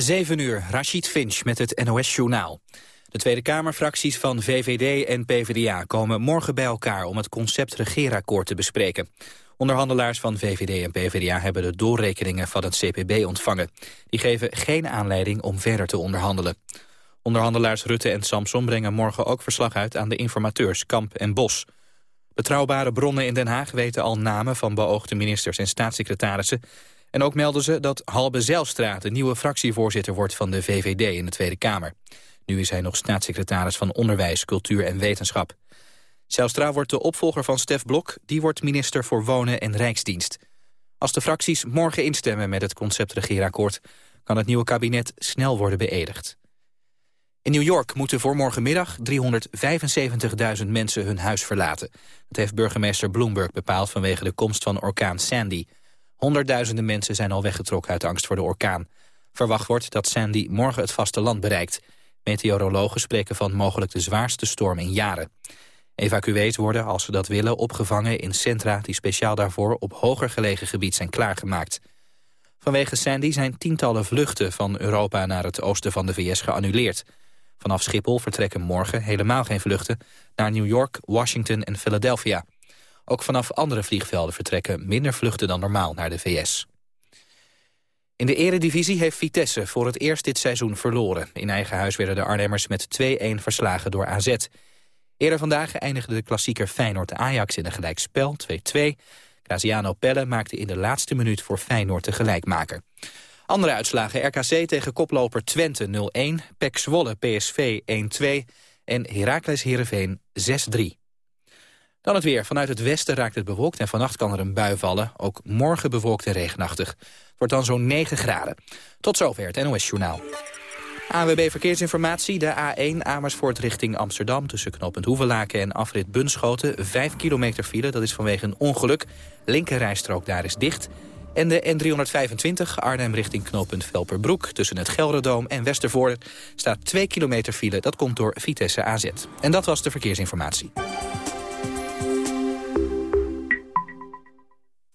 7 uur, Rashid Finch met het NOS-journaal. De Tweede Kamerfracties van VVD en PvdA komen morgen bij elkaar... om het concept regeerakkoord te bespreken. Onderhandelaars van VVD en PvdA hebben de doorrekeningen van het CPB ontvangen. Die geven geen aanleiding om verder te onderhandelen. Onderhandelaars Rutte en Samson brengen morgen ook verslag uit... aan de informateurs Kamp en Bos. Betrouwbare bronnen in Den Haag weten al namen van beoogde ministers en staatssecretarissen... En ook melden ze dat Halbe Zijlstra de nieuwe fractievoorzitter wordt van de VVD in de Tweede Kamer. Nu is hij nog staatssecretaris van Onderwijs, Cultuur en Wetenschap. Zijlstra wordt de opvolger van Stef Blok, die wordt minister voor Wonen en Rijksdienst. Als de fracties morgen instemmen met het conceptregeerakkoord... kan het nieuwe kabinet snel worden beëdigd. In New York moeten voor morgenmiddag 375.000 mensen hun huis verlaten. Dat heeft burgemeester Bloomberg bepaald vanwege de komst van orkaan Sandy... Honderdduizenden mensen zijn al weggetrokken uit angst voor de orkaan. Verwacht wordt dat Sandy morgen het vasteland bereikt. Meteorologen spreken van mogelijk de zwaarste storm in jaren. Evacuees worden, als ze dat willen, opgevangen in centra... die speciaal daarvoor op hoger gelegen gebied zijn klaargemaakt. Vanwege Sandy zijn tientallen vluchten van Europa naar het oosten van de VS geannuleerd. Vanaf Schiphol vertrekken morgen helemaal geen vluchten... naar New York, Washington en Philadelphia... Ook vanaf andere vliegvelden vertrekken minder vluchten dan normaal naar de VS. In de eredivisie heeft Vitesse voor het eerst dit seizoen verloren. In eigen huis werden de Arnhemmers met 2-1 verslagen door AZ. Eerder vandaag eindigde de klassieker Feyenoord-Ajax in een gelijkspel 2-2. Graziano Pelle maakte in de laatste minuut voor Feyenoord de gelijkmaker. Andere uitslagen RKC tegen koploper Twente 0-1, PEC Zwolle PSV 1-2 en Heracles Heerenveen 6-3. Dan het weer. Vanuit het westen raakt het bewolkt en vannacht kan er een bui vallen. Ook morgen bewolkt en regenachtig. Het wordt dan zo'n 9 graden. Tot zover het NOS Journaal. AWB Verkeersinformatie, de A1 Amersfoort richting Amsterdam... tussen knooppunt Hoevelaken en afrit Bunschoten. 5 kilometer file, dat is vanwege een ongeluk. Linkerrijstrook daar is dicht. En de N325 Arnhem richting knooppunt Velperbroek... tussen het Gelderdoom en Westervoort staat 2 kilometer file. Dat komt door Vitesse AZ. En dat was de verkeersinformatie.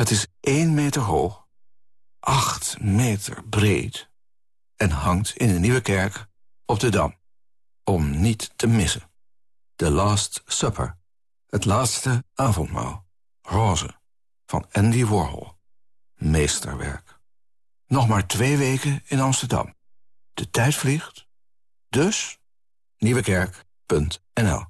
Het is 1 meter hoog, 8 meter breed en hangt in de Nieuwe Kerk op de Dam. Om niet te missen. The Last Supper. Het laatste avondmaal. Roze. Van Andy Warhol. Meesterwerk. Nog maar twee weken in Amsterdam. De tijd vliegt. Dus nieuwekerk.nl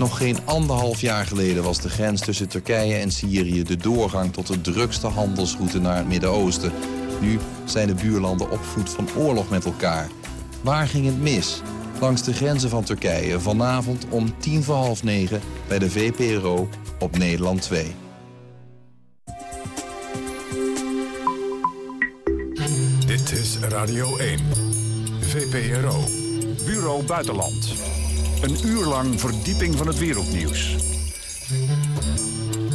Nog geen anderhalf jaar geleden was de grens tussen Turkije en Syrië... de doorgang tot de drukste handelsroute naar het Midden-Oosten. Nu zijn de buurlanden op voet van oorlog met elkaar. Waar ging het mis? Langs de grenzen van Turkije vanavond om tien voor half negen... bij de VPRO op Nederland 2. Dit is Radio 1. VPRO. Bureau Buitenland. Een uur lang verdieping van het wereldnieuws.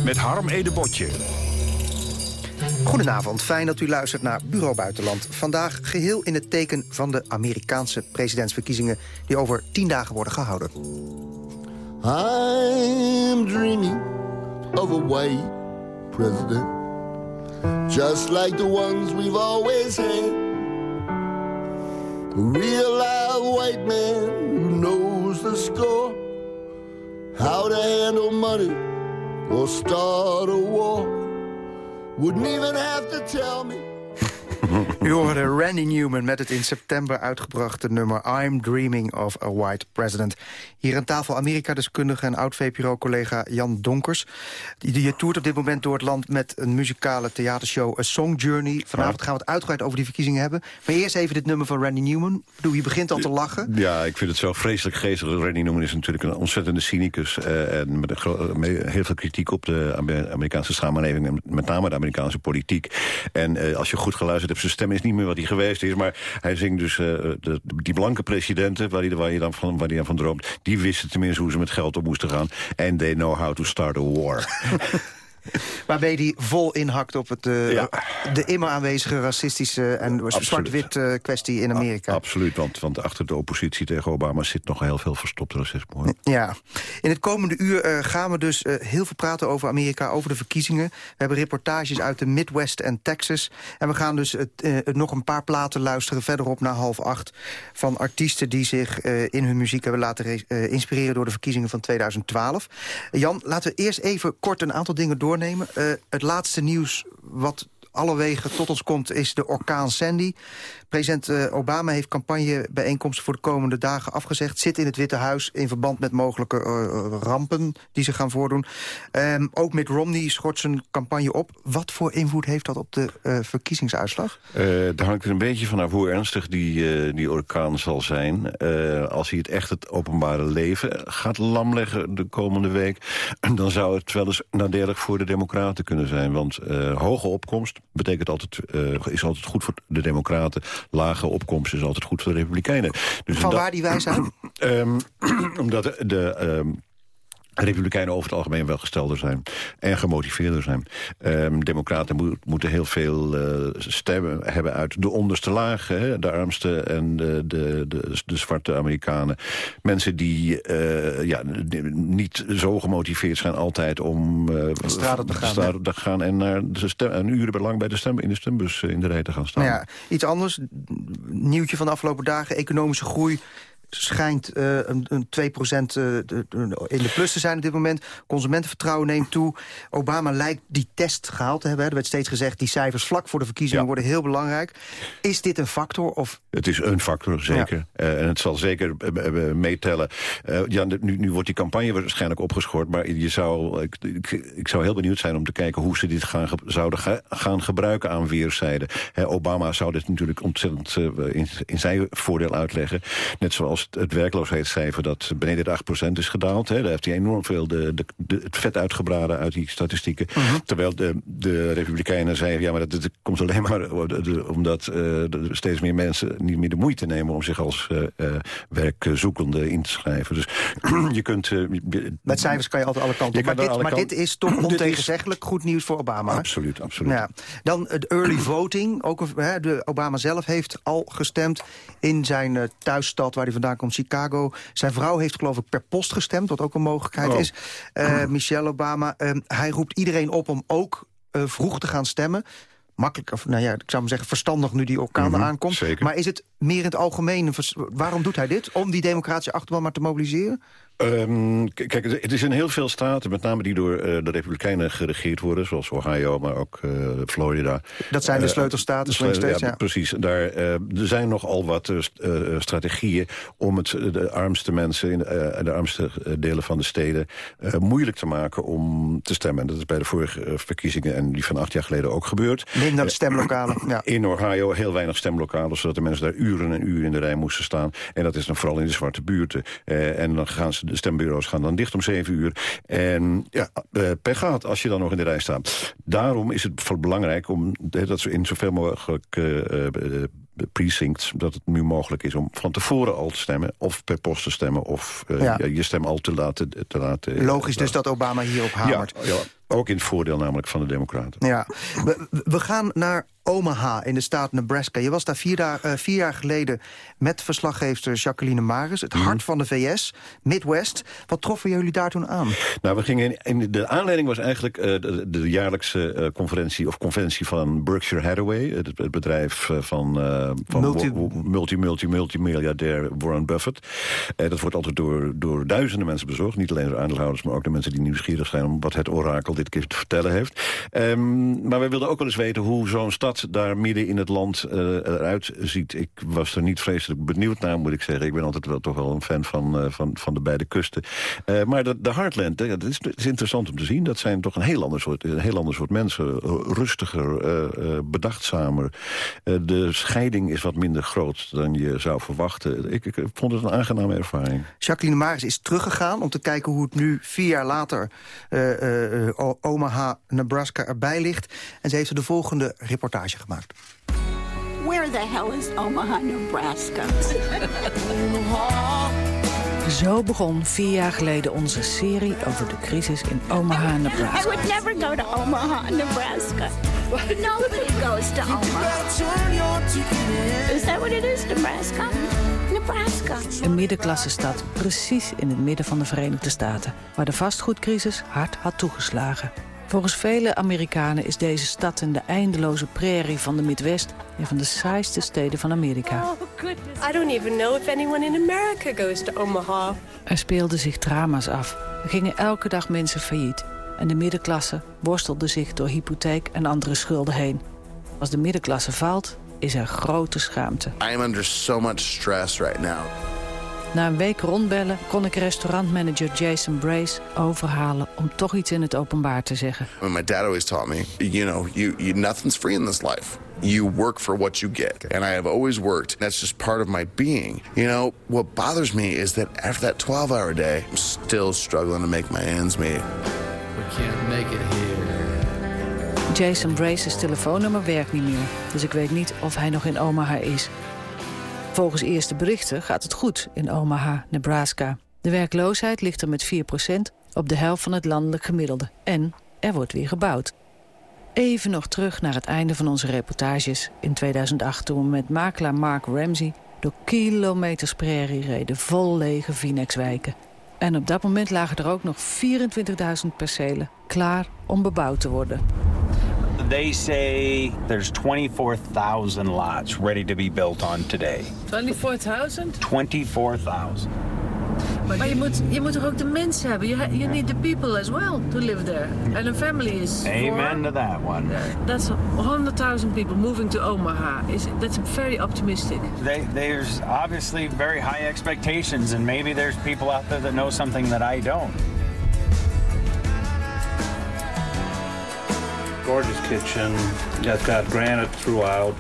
Met Harm Edebotje. Goedenavond, fijn dat u luistert naar Bureau Buitenland. Vandaag geheel in het teken van de Amerikaanse presidentsverkiezingen... die over tien dagen worden gehouden. I'm dreaming of a white president Just like the ones we've always had real live white man who knows the score. How to handle money or start a war. Wouldn't even have to tell me U hoorde Randy Newman met het in september uitgebrachte nummer... I'm Dreaming of a White President. Hier aan tafel Amerika-deskundige en oud-VPRO-collega Jan Donkers. Die, je toert op dit moment door het land met een muzikale theatershow... A Song Journey. Vanavond gaan we het uitgebreid over die verkiezingen hebben. Maar eerst even dit nummer van Randy Newman. Doe, je begint al te lachen. Ja, ik vind het zo vreselijk geestig. Randy Newman is natuurlijk een ontzettende cynicus... Uh, en met, een met heel veel kritiek op de Amerikaanse samenleving... en met name de Amerikaanse politiek. En uh, als je goed geluisterd hebt, zijn stem is niet meer wat hij geweest is. Maar hij zingt dus, uh, de, die blanke presidenten, waar hij, waar, je dan van, waar hij dan van droomt... die wisten tenminste hoe ze met geld op moesten gaan. En they know how to start a war. Waarbij die vol inhakt op het, uh, de immer aanwezige racistische en zwart-wit uh, kwestie in Amerika. A absoluut, want, want achter de oppositie tegen Obama zit nog heel veel verstopt racisme. Hoor. Ja, in het komende uur uh, gaan we dus heel veel praten over Amerika, over de verkiezingen. We hebben reportages uit de Midwest en Texas. En we gaan dus het, nog een paar platen luisteren verderop naar half acht... van artiesten die zich in hun muziek hebben laten inspireren... door de verkiezingen van 2012. Jan, laten we eerst even kort een aantal dingen door doornemen. Het laatste nieuws wat alle wegen tot ons komt is de orkaan Sandy. President uh, Obama heeft campagnebijeenkomsten voor de komende dagen afgezegd. Zit in het Witte Huis in verband met mogelijke uh, rampen die zich gaan voordoen. Um, ook Mitt Romney schort zijn campagne op. Wat voor invloed heeft dat op de uh, verkiezingsuitslag? daar hangt er een beetje vanaf hoe ernstig die, die orkaan zal zijn. als hij het echt het openbare leven gaat lamleggen de komende week... dan zou het wel eens nadelig voor de democraten kunnen zijn. Want hoge opkomst betekent altijd, is altijd goed voor de democraten lage opkomst is altijd goed voor de Republikeinen. Dus Van waar die wij zijn? um, omdat de... de um, Republikeinen over het algemeen welgestelder zijn en gemotiveerder zijn. Um, democraten mo moeten heel veel uh, stemmen hebben uit de onderste lagen. Hè, de armste en de, de, de, de, zwarte Amerikanen. Mensen die uh, ja, niet zo gemotiveerd zijn altijd om uh, de straat te gaan, te gaan en naar de stem, een uren lang bij de stem, in de stembus in de rij te gaan staan. Nou ja, iets anders, nieuwtje van de afgelopen dagen, economische groei schijnt uh, een, een 2% uh, in de plus te zijn op dit moment. Consumentenvertrouwen neemt toe. Obama lijkt die test gehaald te hebben. Er werd steeds gezegd, die cijfers vlak voor de verkiezingen worden heel belangrijk. Is dit een factor? Of... Het is een factor, zeker. Ja. Uh, en het zal zeker meetellen. ja, nu, nu wordt die campagne waarschijnlijk opgeschort. Maar je zou, ik, ik, ik, zou heel benieuwd zijn om te kijken... hoe ze dit gaan, zouden ga, gaan gebruiken aan weerszijden. Obama zou dit natuurlijk ontzettend in, in zijn voordeel uitleggen. Net zoals het werkloosheidscijfer dat beneden de 8% is gedaald. Hè. Daar heeft hij enorm veel de, de, het vet uitgebraden uit die statistieken. Uh -huh. Terwijl de, de Republikeinen zeiden... ja, maar dat, dat komt alleen maar de, omdat uh, steeds meer mensen niet meer de moeite nemen... om zich als uh, werkzoekende in te schrijven. Dus je kunt... Met cijfers kan je altijd alle kanten op. Maar, dit, maar dit is toch ontegenzeggelijk goed nieuws voor Obama? Absoluut, absoluut. Ja. Dan het early voting. Ook, hè, de Obama zelf heeft al gestemd in zijn thuisstad... waar hij vandaan komt, Chicago. Zijn vrouw heeft geloof ik per post gestemd, wat ook een mogelijkheid oh. is. Uh, Michelle Obama, uh, hij roept iedereen op om ook uh, vroeg te gaan stemmen. Makkelijk, of, nou ja, ik zou maar zeggen verstandig nu die orkaan mm -hmm, aankomt. Zeker. Maar is het meer in het algemeen, waarom doet hij dit? Om die democratische achterban maar te mobiliseren? Um, kijk, het is in heel veel staten, met name die door uh, de Republikeinen geregeerd worden... zoals Ohio, maar ook uh, Florida. Dat zijn de sleutelstaten, uh, steeds, ja, ja, Precies. Daar, er zijn nogal wat strategieën om het, de armste mensen... in de armste delen van de steden moeilijk te maken om te stemmen. En dat is bij de vorige verkiezingen en die van acht jaar geleden ook gebeurd. Minder stemlokalen, ja. In Ohio heel weinig stemlokalen, zodat de mensen daar uren en uren in de rij moesten staan. En dat is dan vooral in de zwarte buurten. en dan gaan ze de stembureaus gaan dan dicht om zeven uur. En ja, uh, per gaat als je dan nog in de rij staat. Daarom is het belangrijk om dat ze in zoveel mogelijk uh, precincts... dat het nu mogelijk is om van tevoren al te stemmen... of per post te stemmen, of uh, ja. je stem al te laten... Te laten Logisch dus dat Obama hierop hamert. Ja, ja, ook in het voordeel namelijk van de democraten. Ja. We, we gaan naar Omaha in de staat Nebraska. Je was daar vier, daar, uh, vier jaar geleden met verslaggever Jacqueline Maris. Het hart van de VS, Midwest. Wat troffen jullie daar toen aan? Nou, we gingen in, de aanleiding was eigenlijk uh, de, de, jaarlijkse uh, conferentie of conventie van Berkshire Hathaway. Het, het bedrijf van, van multi, multi, multi, multi miljardair Warren Buffett. dat wordt altijd door, door duizenden mensen bezocht. Niet alleen door aandeelhouders, maar ook de mensen die nieuwsgierig zijn om wat het orakel dit keer te vertellen heeft. Um, maar we wilden ook wel eens weten hoe zo'n stad daar midden in het land uh, eruit ziet. Ik was er niet vreselijk benieuwd naar, moet ik zeggen. Ik ben altijd wel toch wel een fan van, van, van de beide kusten. maar de, de Heartland, dat is, is, interessant om te zien. Dat zijn toch een heel ander soort, een heel ander soort mensen. Rustiger, bedachtzamer. de scheiding is wat minder groot dan je zou verwachten. Ik, ik vond het een aangename ervaring. Jacqueline Maris is teruggegaan om te kijken hoe het nu vier jaar later... Uh, Omaha, Nebraska erbij ligt. En ze heeft er de volgende reportage gemaakt. Where the hell is Omaha, Nebraska? Zo begon vier jaar geleden onze serie over de crisis in Omaha, Nebraska. I would never go to Omaha, Nebraska. Nobody goes to Omaha. Is that what it is, Nebraska? Nebraska. Een middenklassestad, precies in het midden van de Verenigde Staten... waar de vastgoedcrisis hard had toegeslagen. Volgens vele Amerikanen is deze stad in de eindeloze prairie van de Midwest... een van de saaiste steden van Amerika. Oh, I don't even know if anyone in America goes to Omaha. Er speelden zich drama's af. Er gingen elke dag mensen failliet. En de middenklasse worstelde zich door hypotheek en andere schulden heen. Als de middenklasse faalt, is er grote schaamte. I am under so much stress right now. Na een week rondbellen kon ik restaurantmanager Jason Brace overhalen om toch iets in het openbaar te zeggen. My dad always taught me, you know, you, you, nothing's free in this life. You work for what you get. And I have always worked. That's just part of my being. You know, what bothers me is that after that 12-hour day, I'm still struggling to make my ends meet. Jason Brace's telefoonnummer werkt niet meer, dus ik weet niet of hij nog in Omaha is. Volgens eerste berichten gaat het goed in Omaha, Nebraska. De werkloosheid ligt er met 4% op de helft van het landelijk gemiddelde. En er wordt weer gebouwd. Even nog terug naar het einde van onze reportages in 2008... toen we met makelaar Mark Ramsey door kilometers prairie reden... vol lege Phoenixwijken. En op dat moment lagen er ook nog 24.000 percelen klaar om bebouwd te worden. They say there's 24,000 lots ready to be built on today. 24,000? 24,000. Maar je moet, je moet toch ook de mensen hebben? You, you need the people as well to live there. And a family is Amen to that one. That's 100,000 people moving to Omaha. Is That's very optimistic. They, there's obviously very high expectations and maybe there's people out there that know something that I don't. gorgeous kitchen. It's got granite throughout.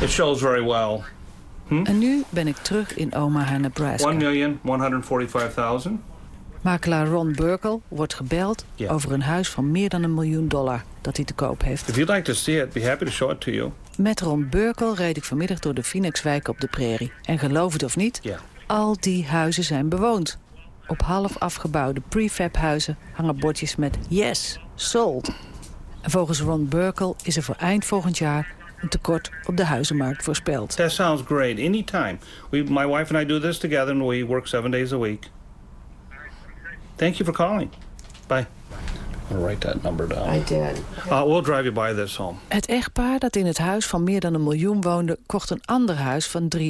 It shows very well. Hm? En nu ben ik terug in Omaha, Nebraska. 1.145.000. Makelaar Ron Burkle wordt gebeld yeah. over een huis van meer dan een miljoen dollar dat hij te koop heeft. If you'd like to see it, be happy to show it to you. Met Ron Burkle reed ik vanmiddag door de Phoenixwijk op de prairie. En geloof het of niet, yeah. al die huizen zijn bewoond. Op half afgebouwde prefab huizen hangen bordjes met Yes, sold. En volgens Ron Burkle is er voor eind volgend jaar een tekort op de huizenmarkt voorspeld. That sounds great. Anytime. We, my wife and I do this together and we work seven days a week. Thank you for calling. Bye. I'll write that number down. I did. Uh, we'll drive you by this home. Het echtpaar dat in het huis van meer dan een miljoen woonde... kocht een ander huis van 3,5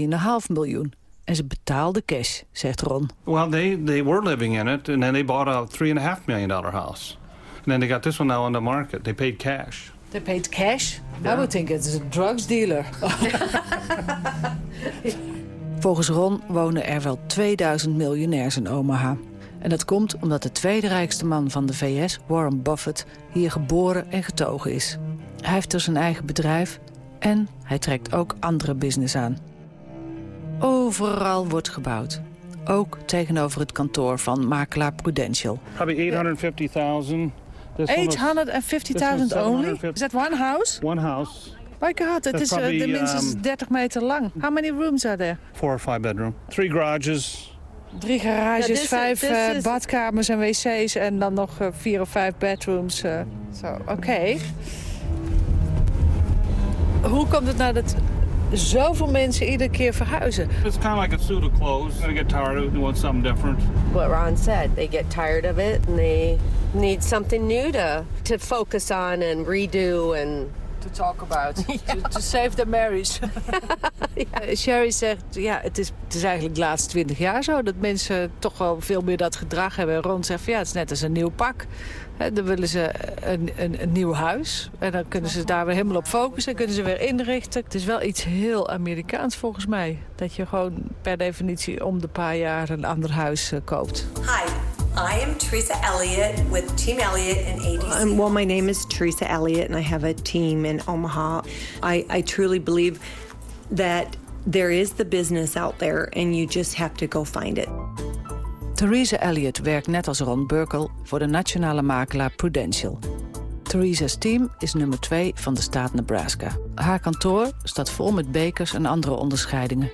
miljoen. En ze betaalde cash, zegt Ron. Well, they, they were living in it and then they bought a $3.5 million dollar house. And then they got this one now on the market. They paid cash. They paid cash? I would think it's a drugs dealer. Volgens Ron wonen er wel 2000 miljonairs in Omaha. En dat komt omdat de tweede rijkste man van de VS, Warren Buffett, hier geboren en getogen is. Hij heeft dus zijn eigen bedrijf en hij trekt ook andere business aan. Overal wordt gebouwd. Ook tegenover het kantoor van makelaar Prudential. Probably 850.000. 850,000 only? Is that one house? One house. My God, het is uh, minstens um, 30 meter lang. How many rooms are there? Four or five bedroom. Three garages. Drie garages, yeah, vijf uh, is... badkamers en wc's en dan nog uh, vier of vijf bedrooms. Uh. Zo, oké. Okay. Hoe komt het nou dat zoveel mensen iedere keer verhuizen. It's kind of like a suit of clothes. They get tired of it and want something different. What Ron said, they get tired of it and they need something new to, to focus on and redo and to talk about. to, to, save the marriage. ja. Sherry zegt, ja, het is, het is eigenlijk de laatste twintig jaar zo... dat mensen toch wel veel meer dat gedrag hebben. En Ron zegt, van, ja, het is net als een nieuw pak. Dan willen ze een, een, een, nieuw huis. En dan kunnen ze daar weer helemaal op focussen. kunnen ze weer inrichten. Het is wel iets heel Amerikaans volgens mij. Dat je gewoon per definitie om de paar jaar een ander huis uh, koopt. Hi. I am Teresa Elliott with Team Elliott in ADC. Um, well, my name is Teresa Elliott, and I have a team in Omaha. I, I truly believe that there is the business out there, and you just have to go find it. Teresa Elliott werkt net als Ron Burkel voor de nationale makelaar Prudential. Theresa's team is nummer 2 van de staat Nebraska. Haar kantoor staat vol met bekers en andere onderscheidingen.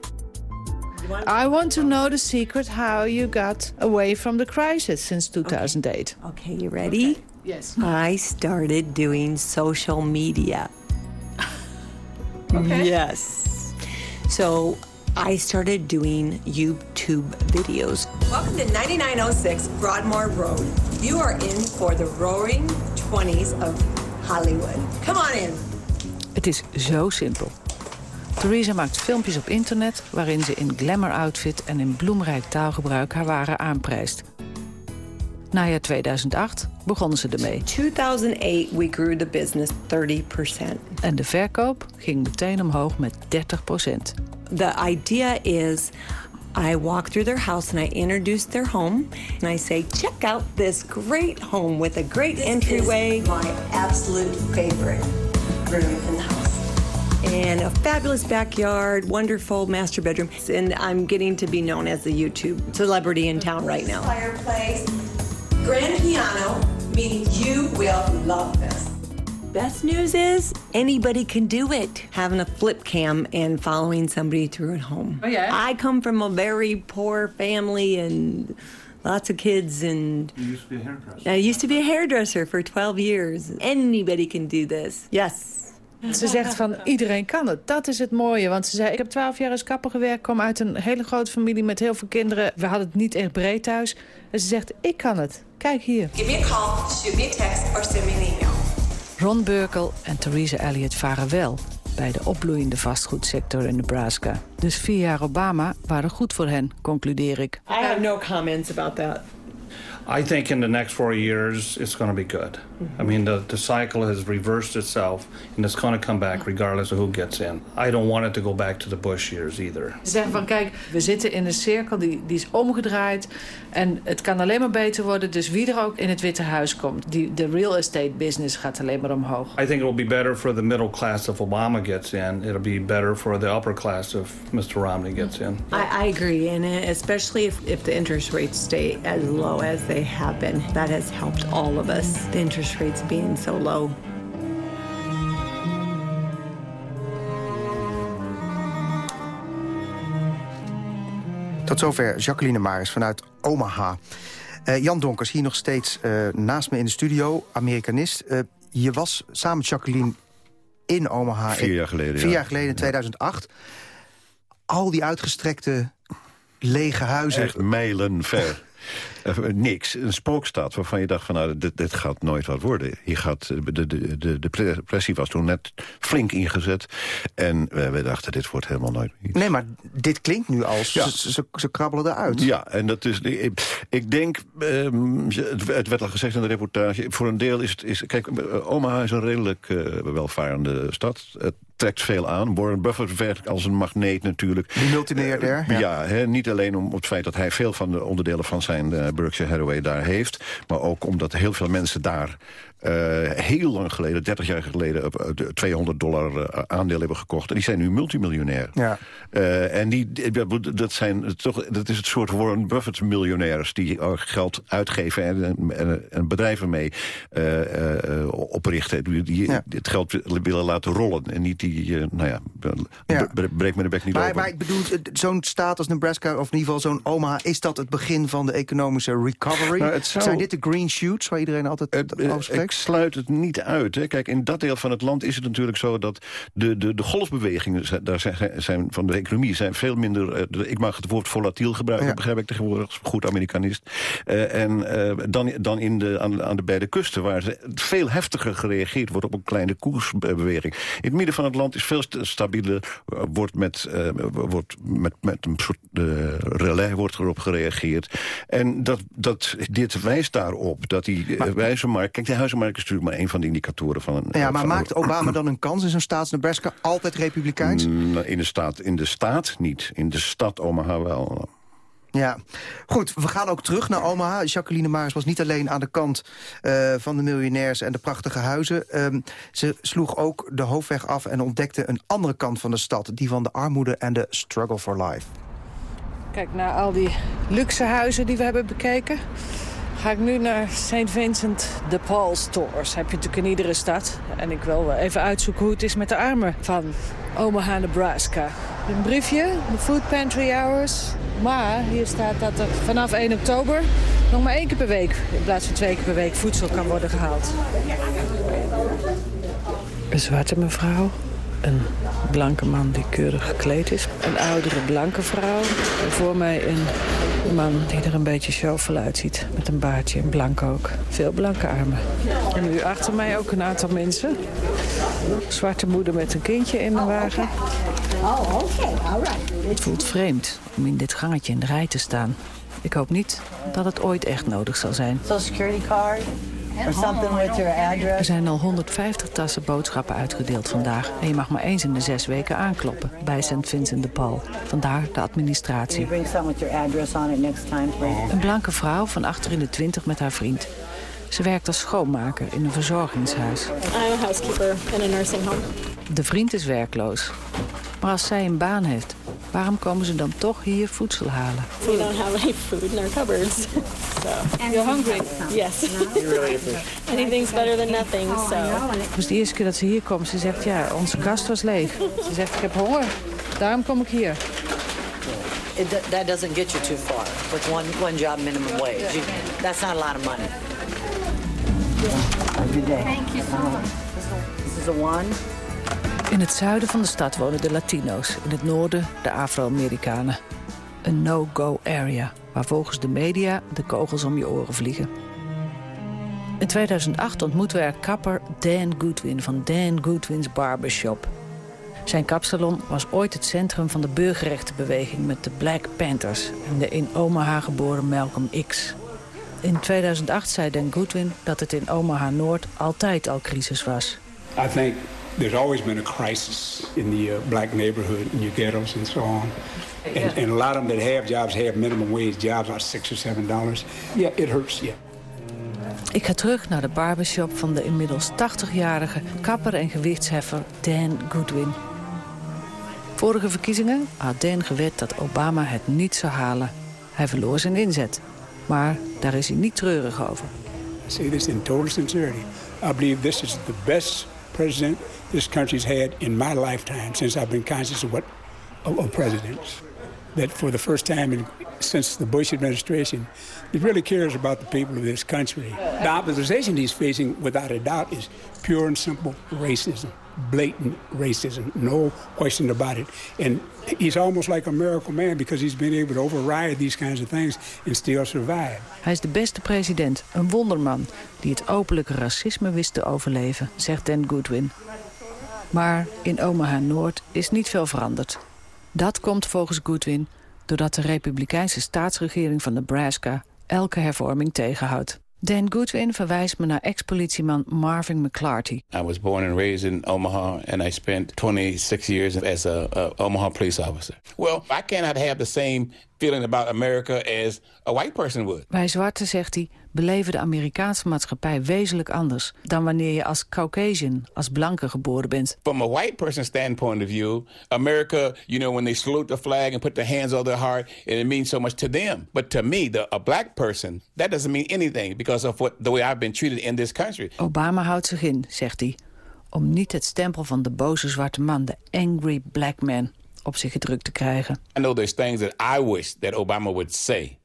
I want to know the secret how you got away from the crisis since 2008. Okay, okay you ready? Okay. Yes. I started doing social media. okay. Yes. So I started doing YouTube videos. Welcome to 9906 Broadmoor Road. You are in for the roaring 20s of Hollywood. Come on in. Het is zo simpel. Theresa maakt filmpjes op internet waarin ze in glamour-outfit en in bloemrijk taalgebruik haar waren aanprijst. Najaar 2008 begonnen ze ermee. 2008 we grew the business 30%. En de verkoop ging meteen omhoog met 30%. The idea is I walk through their house and I introduce their home and I say, check out this great home with a great this entryway. Is my absolute favorite room in the house. And a fabulous backyard, wonderful master bedroom. And I'm getting to be known as the YouTube celebrity in town right now. Fireplace, grand piano, meaning you will love this. Best news is anybody can do it. Having a flip cam and following somebody through at home. Oh, yeah? I come from a very poor family and lots of kids and You used to be a hairdresser. I used to be a hairdresser for 12 years. Anybody can do this. Yes. Ze zegt van iedereen kan het. Dat is het mooie. Want ze zei, ik heb twaalf jaar als kapper gewerkt. Kom uit een hele grote familie met heel veel kinderen. We hadden het niet echt breed thuis. En ze zegt, ik kan het. Kijk hier. Give me a call, shoot me a text or send me an email. Ron Burkel en Theresa Elliott varen wel bij de opbloeiende vastgoedsector in Nebraska. Dus vier jaar Obama waren goed voor hen, concludeer ik. I have no comments about that. I think in the next four years, it's going to be good. I mean, the, the cycle has reversed itself, and it's going to come back regardless of who gets in. I don't want it to go back to the Bush years either. Ze van, kijk, we zitten in een cirkel, die, die is omgedraaid. En het kan alleen maar beter worden. Dus wie er ook in het Witte Huis komt, die, de real estate business gaat alleen maar omhoog. I think it will be better for the middle class if Obama gets in. It'll be better for the upper class if Mr. Romney gets in. I, I agree, and especially if, if the interest rates stay as low as they have been. That has helped all of us, the interest rates being so low. Tot zover Jacqueline Maris vanuit Omaha. Uh, Jan Donkers, hier nog steeds uh, naast me in de studio, Amerikanist. Uh, je was samen met Jacqueline in Omaha. Vier jaar geleden, Vier ja. jaar geleden, in 2008. Al die uitgestrekte lege huizen. Echt mijlen ver. Uh, niks. Een spookstad waarvan je dacht van nou, dit, dit gaat nooit wat worden. Hier gaat, de, de, de depressie was toen net flink ingezet. En uh, we dachten, dit wordt helemaal nooit iets. Nee, maar dit klinkt nu als ja. ze, ze, ze, krabbelen eruit. Ja, en dat is... Ik, ik denk, um, het, het werd al gezegd in de reportage... voor een deel is het... Is, kijk, Omaha is een redelijk uh, welvarende stad. Het trekt veel aan. Warren Buffett werkt als een magneet natuurlijk. Die multimiljardair. Uh, ja, ja niet alleen om het feit dat hij veel van de onderdelen van zijn uh, Berkshire Hathaway daar heeft... maar ook omdat heel veel mensen daar uh, heel lang geleden, 30 jaar geleden... Uh, 200 dollar uh, aandeel hebben gekocht. En die zijn nu multimiljonair. Ja. En die, dat, zijn, toch, dat is het soort Warren Buffett miljonairs... die geld uitgeven en, en, en bedrijven mee oprichten. Die ja. het geld willen laten rollen. En niet die, nou ja, ja. breek me de bek niet maar, open. Maar ik bedoel, zo'n staat als Nebraska... of in ieder geval zo'n Omaha... is dat het begin van de economische recovery? Nou, zou... Zijn dit de green shoots waar iedereen altijd over spreekt? Sluit het niet uit. Hè. Kijk, in dat deel van het land is het natuurlijk zo dat de, de, de golfbewegingen daar zijn, zijn van de economie zijn veel minder. Eh, ik mag het woord volatiel gebruiken, begrijp ik tegenwoordig, goed Amerikanist. Uh, en uh, dan, dan in de, aan, aan de beide kusten, waar ze veel heftiger gereageerd wordt op een kleine koersbeweging. In het midden van het land is veel stabieler, wordt met, wordt met, met een soort relais wordt erop gereageerd. En dat, dat, dit wijst daarop dat die maar, huizenmarkt... Kijk, de huizenmarkt is natuurlijk maar een van de indicatoren van... Een, ja, maar maakt Obama dan een kans in zo'n staat Nebraska altijd republikeins? Mm, in de, staat, in de staat niet. In de stad Omaha wel. Ja, goed. We gaan ook terug naar Omaha. Jacqueline Maris was niet alleen aan de kant uh, van de miljonairs en de prachtige huizen. Um, ze sloeg ook de hoofdweg af en ontdekte een andere kant van de stad. Die van de armoede en de struggle for life. Kijk, naar al die luxe huizen die we hebben bekeken... ga ik nu naar St. Vincent de Paul Stores. Heb je natuurlijk in iedere stad. En ik wil even uitzoeken hoe het is met de armen van Omaha, Nebraska. Een briefje, de Food Pantry Hours. Maar hier staat dat er vanaf 1 oktober nog maar één keer per week... in plaats van twee keer per week voedsel kan worden gehaald. Een zwarte mevrouw een blanke man die keurig gekleed is. Een oudere blanke vrouw. En voor mij een man die er een beetje chauffeur uitziet. Met een baardje en blank ook. Veel blanke armen. En nu achter mij ook een aantal mensen. Zwarte moeder met een kindje in een wagen. Oh, oké. Alright. Het voelt vreemd om in dit gangetje in de rij te staan. Ik hoop niet dat het ooit echt nodig zal zijn. Social security card. Or something with your address. Er zijn al 150 tassen boodschappen uitgedeeld vandaag. En je mag maar eens in de zes weken aankloppen bij St. Vincent de Paul. Vandaar de administratie. Een blanke vrouw van achter in de twintig met haar vriend. Ze werkt als schoonmaker in een verzorgingshuis. I'm a housekeeper in a nursing home. De vriend is werkloos. Maar als zij een baan heeft, waarom komen ze dan toch hier voedsel halen? We don't have any food in our cupboards. So. You're hungry? Yes. Anything's better than nothing. So. Het was de eerste keer dat ze hier komt. Ze zegt, ja, onze kast was leeg. Ze zegt, ik heb honger. Daarom kom ik hier. It, that doesn't get you too far with one, one job minimum wage. You, that's not a lot of money. Day. Thank you so much. This is a one. In het zuiden van de stad wonen de Latino's. In het noorden de Afro-Amerikanen. Een no-go area, waar volgens de media de kogels om je oren vliegen. In 2008 ontmoeten we er kapper Dan Goodwin van Dan Goodwin's Barbershop. Zijn kapsalon was ooit het centrum van de burgerrechtenbeweging met de Black Panthers en de in Omaha geboren Malcolm X. In 2008 zei Dan Goodwin dat het in Omaha Noord altijd al crisis was. There's always been a crisis in the uh, black neighborhood, in your ghettos and so on. And, and, a lot of them that have jobs have minimum wage jobs, about six or seven dollars. Yeah, it hurts, yeah. Ik ga terug naar de barbershop van de inmiddels 80-jarige kapper en gewichtsheffer Dan Goodwin. Vorige verkiezingen had Dan gewet dat Obama het niet zou halen. Hij verloor zijn inzet. Maar daar is hij niet treurig over. I say this in total sincerity. I believe this is the best president this country's had in my lifetime since I've been conscious of what of, of presidents. That for the first time in, since the Bush administration, it really cares about the people of this country. The opposition he's facing, without a doubt, is pure and simple racism, blatant racism, no question about it. And he's almost like a miracle man because he's been able to override these kinds of things and still survive. Hij is de beste president, een wonderman, die het openlijke racisme wist te overleven, zegt Dan Goodwin. Maar in Omaha Noord is niet veel veranderd. Dat komt volgens Goodwin doordat de republikeinse staatsregering van Nebraska elke hervorming tegenhoudt. Dan Goodwin verwijst me naar ex-politieman Marvin McClarty. I was born and raised in Omaha and I spent 26 years as a, a Omaha police officer. Well, I cannot have the same feeling about America as a white person would. Wij zwarte, zegt hij, beleven de Amerikaanse maatschappij wezenlijk anders dan wanneer je als Caucasian, als blanke geboren bent. From a white person's standpoint of view, America, you know, when they salute the flag and put their hands on their heart, and it means so much to them. But to me, the, a black person, that doesn't mean anything because of what the way I've been treated in this country. Obama houdt zich in, zegt hij, om niet het stempel van de boze zwarte man, de angry black man, op zich gedrukt te krijgen. I know there's things that I wish that Obama would say.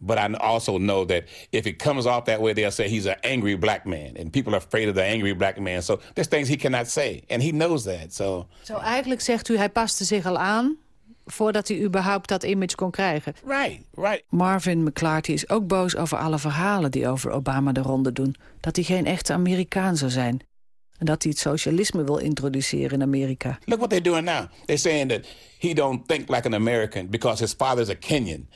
But I also know that if it comes off that way, they'll say he's an angry black man. And people are afraid of the angry black man. So there's things he cannot say. And he knows that. So, Zo eigenlijk zegt u, hij paste zich al aan voordat hij überhaupt dat image kon krijgen. Right, right. Marvin McClarty is ook boos over alle verhalen die over Obama de ronde doen. Dat hij geen echte Amerikaan zou zijn. En dat hij het socialisme wil introduceren in Amerika. Look what they're doing now. They're saying that he don't think like an American because his father's a Kenyan.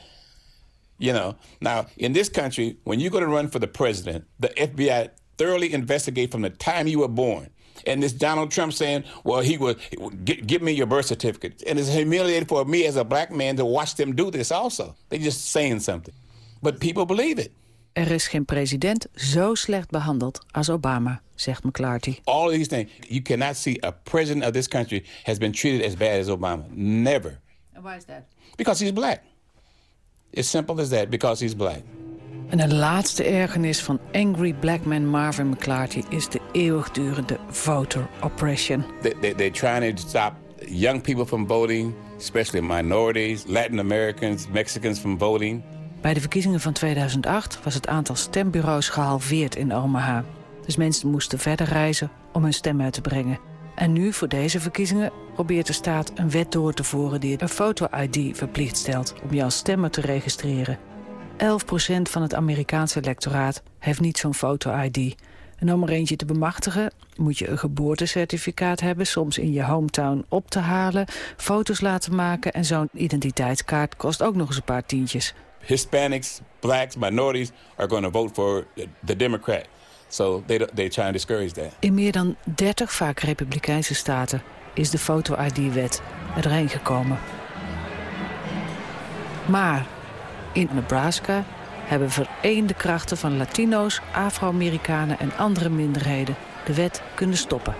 You know, now in this country, when you go to run for the president, the FBI thoroughly investigate from the time you were born. And this Donald Trump saying, well, he would give me your birth certificate. And it's humiliating for me as a black man to watch them do this also. They're just saying something. But people believe it. Er is geen president zo slecht behandeld als Obama, zegt McClarty. All these things. You cannot see a president of this country has been treated as bad as Obama. Never. And why is that? Because he's black. It's simple as that, because he's black. En de laatste ergernis van angry black man Marvin McClarty... is de eeuwigdurende voter oppression. They, they, they're trying to stop young people from voting, especially minorities, Latin Americans, Mexicans from voting. Bij de verkiezingen van 2008 was het aantal stembureaus gehalveerd in Omaha. Dus mensen moesten verder reizen om hun stem uit te brengen. En nu, voor deze verkiezingen, probeert de staat een wet door te voeren... die een foto-ID verplicht stelt om je als stemmer te registreren. 11% van het Amerikaanse electoraat heeft niet zo'n foto-ID. En om er eentje te bemachtigen moet je een geboortecertificaat hebben... soms in je hometown op te halen, foto's laten maken... en zo'n identiteitskaart kost ook nog eens een paar tientjes. Hispanics, blacks, minorities are going to vote for the Democrat. So they, they discourage that. In meer dan 30 vaak republikeinse staten is de foto-ID-wet erheen gekomen. Maar in Nebraska hebben vereende krachten van Latino's, Afro-Amerikanen en andere minderheden de wet kunnen stoppen.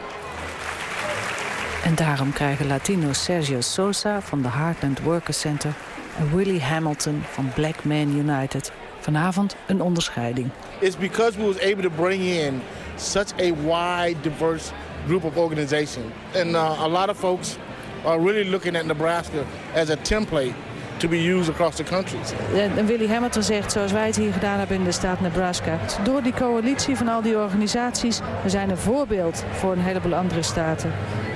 En daarom krijgen Latino's Sergio Sosa van de Heartland Worker Center en Willie Hamilton van Black Men United vanavond een onderscheiding. It's because we was able to bring in such a wide, diverse group of organizations. And uh, a lot of folks are really looking at Nebraska as a template to be used across the countries. En Willie Hamilton zegt, zoals wij het hier gedaan hebben in de staat Nebraska... door die coalitie van al die organisaties... we zijn een voorbeeld voor een heleboel andere staten...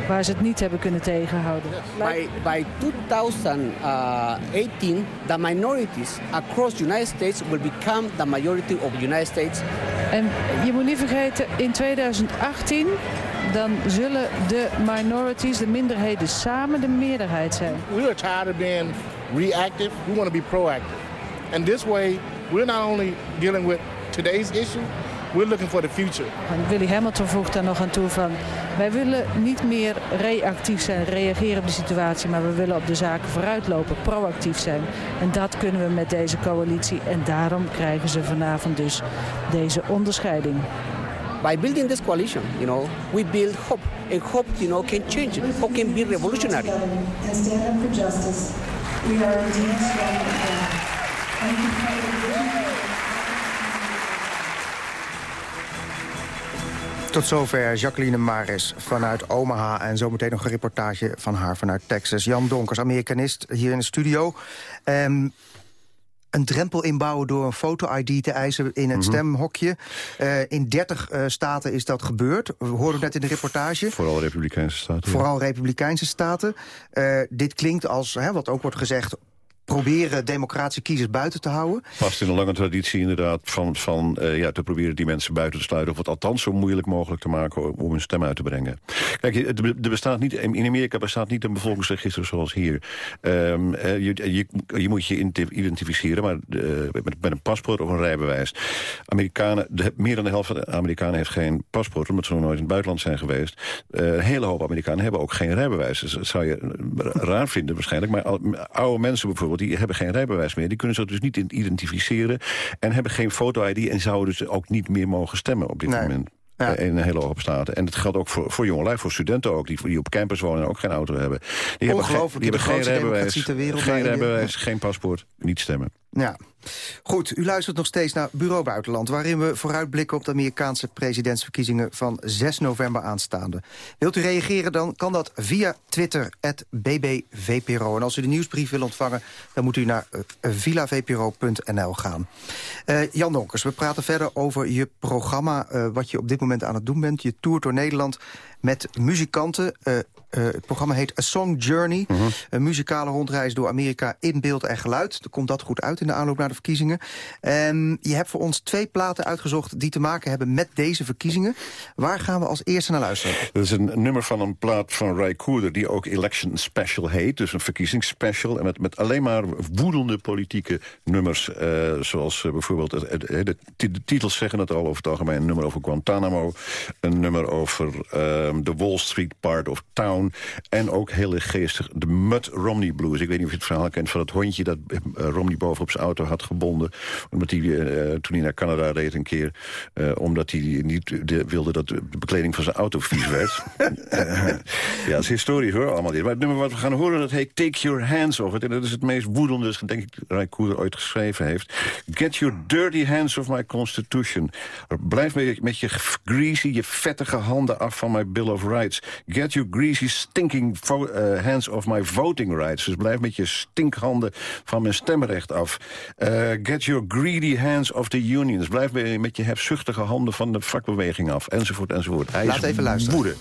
waar ze het niet hebben kunnen tegenhouden. By, by 2018, the minorities across the United States will become the majority of the United States. En je moet niet vergeten, in 2018 dan zullen de minorities, de minderheden, samen de meerderheid zijn. We are tired of being reactive. We want to be proactive. And this way, we're not only dealing with today's issue, we're looking for the future. En Willy Hamilton voegt daar nog aan toe van... wij willen niet meer reactief zijn, reageren op de situatie... maar we willen op de zaken vooruitlopen, proactief zijn. En dat kunnen we met deze coalitie. En daarom krijgen ze vanavond dus deze onderscheiding. By building this coalition, you know, we build hope. And hope, you know, can change. Hope can be revolutionary. And stand up for justice. We are indeed strong and Tot zover Jacqueline Maris vanuit Omaha. En zometeen nog een reportage van haar vanuit Texas. Jan Donkers, Amerikanist, hier in de studio. Um, een drempel inbouwen door een foto-ID te eisen in het Mhm. stemhokje. Uh, in 30 uh, staten is dat gebeurd. We hoorden net in de reportage. Vooral republikeinse staten. Vooral republikeinse staten. Uh, dit klinkt als, hè, wat ook wordt gezegd proberen democratische kiezers buiten te houden. Past in een lange traditie inderdaad van, van uh, ja, te proberen die mensen buiten te sluiten... of het althans zo moeilijk mogelijk te maken om hun stem uit te brengen. Kijk, er bestaat niet, in Amerika bestaat niet een bevolkingsregister zoals hier. Um, uh, je, je, je, moet je identificeren maar, met, met, een paspoort of een rijbewijs. Amerikanen, meer dan de helft van de Amerikanen heeft geen paspoort... omdat ze nog nooit in het buitenland zijn geweest. een hele hoop Amerikanen hebben ook geen rijbewijs. Dus dat zou je raar vinden waarschijnlijk. Maar oude mensen bijvoorbeeld die hebben geen rijbewijs meer. Die kunnen zich dus niet identificeren en hebben geen foto-ID... en zouden dus ook niet meer mogen stemmen op dit nee. moment. Ja. In een hele hoop staten. En dat geldt ook voor, voor jongelui, voor studenten ook... Die, die op campus wonen en ook geen auto hebben. Die hebben geen, die hebben geen rijbewijs, geen, rijbewijs geen paspoort, niet stemmen. Ja. Goed, u luistert nog steeds naar Bureau Buitenland... waarin we vooruitblikken op de Amerikaanse presidentsverkiezingen... van 6 november aanstaande. Wilt u reageren, dan kan dat via Twitter, @bbvpro. En als u de nieuwsbrief wil ontvangen... dan moet u naar uh, villavpro.nl gaan. Uh, Jan Donkers, we praten verder over je programma... Uh, wat je op dit moment aan het doen bent. Je toert door Nederland met muzikanten. Het programma heet A Song Journey. -huh. Een muzikale rondreis door Amerika in beeld en geluid. Dan komt dat goed uit in de aanloop naar de verkiezingen. En je hebt voor ons twee platen uitgezocht die te maken hebben met deze verkiezingen. Waar gaan we als eerste naar luisteren? Dat is een nummer van een plaat van Ray Cooder die ook Election Special heet. Dus een verkiezingsspecial. En met, met alleen maar woedende politieke nummers. Uh, zoals uh, bijvoorbeeld, de, de, de, titels zeggen het al over het algemeen. Een nummer over Guantanamo. Een nummer over de Wall Street part of town. En ook heel erg geestig de Mud Romney Blues. Ik weet niet of je het verhaal kent van het hondje dat uh, Romney bovenop zijn auto had gebonden. Omdat hij, uh, toen hij naar Canada reed een keer... Uh, omdat hij niet de, wilde dat de bekleding van zijn auto vies werd. ja, dat is historisch hoor, allemaal dit. Maar het nummer wat we gaan horen, dat heet Take Your Hands Off It. En dat is het meest woedende, denk ik, Ray Cooder ooit geschreven heeft. Get your dirty hands off my constitution. Blijf met, met je greasy, je vettige handen af van mijn Bill of Rights. Get your greasy, stinking uh, hands off my voting rights. Dus blijf met je stinkhanden van mijn stemrecht af. Uh, get your greedy hands off the unions. Blijf met je hebzuchtige handen van de vakbeweging af. Enzovoort, enzovoort. Hij Laat even luisteren. woede.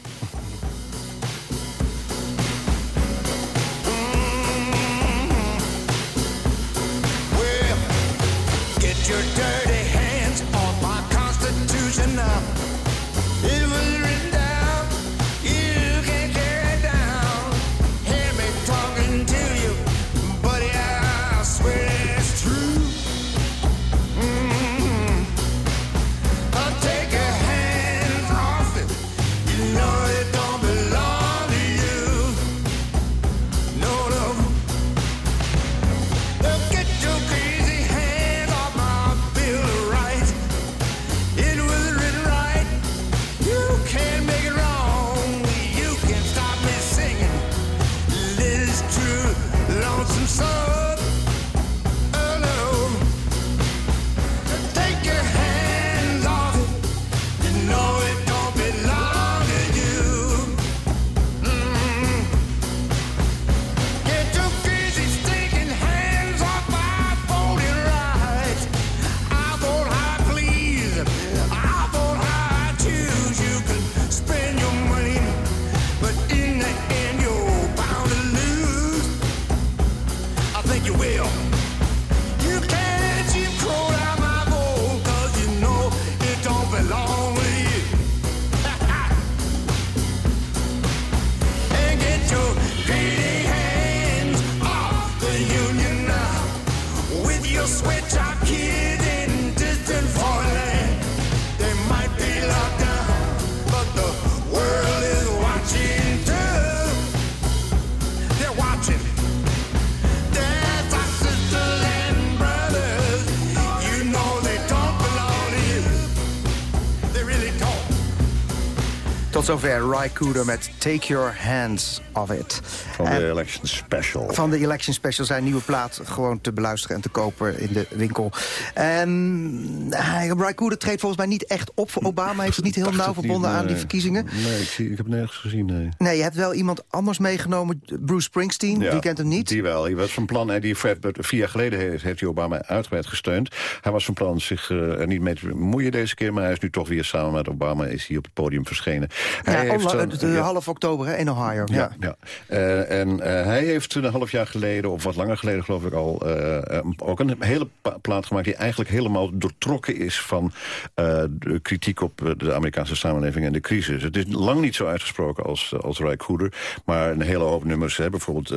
Zover Ry Cooder met Take Your Hands Of It. Van de Election Special. Van de Election Special zijn nieuwe plaat gewoon te beluisteren en te kopen in de winkel. En Ry Cooder treedt volgens mij niet echt op voor Obama. Heeft het niet heel nauw verbonden niet, nee. aan die verkiezingen. Nee, ik, zie, ik heb nergens gezien, nee. Nee, je hebt wel iemand anders meegenomen, Bruce Springsteen. Ja, die kent hem niet. Die wel. Hij was van plan, en die vier jaar geleden heeft, heeft hij Obama uitgebreid gesteund. Hij was van plan zich uh, er niet mee te bemoeien deze keer, maar hij is nu toch weer samen met Obama is hij op het podium verschenen. Ja, hij heeft, onla- uh, de ja, half oktober hè, in Ohio. Ja. ja, ja. Uh, en uh, hij heeft een half jaar geleden, of wat langer geleden geloof ik al... Uh, ook een hele plaat gemaakt die eigenlijk helemaal doortrokken is... van de kritiek op de Amerikaanse samenleving en de crisis. Het is lang niet zo uitgesproken als, als Ray Cooder... maar een hele hoop nummers, hè, bijvoorbeeld...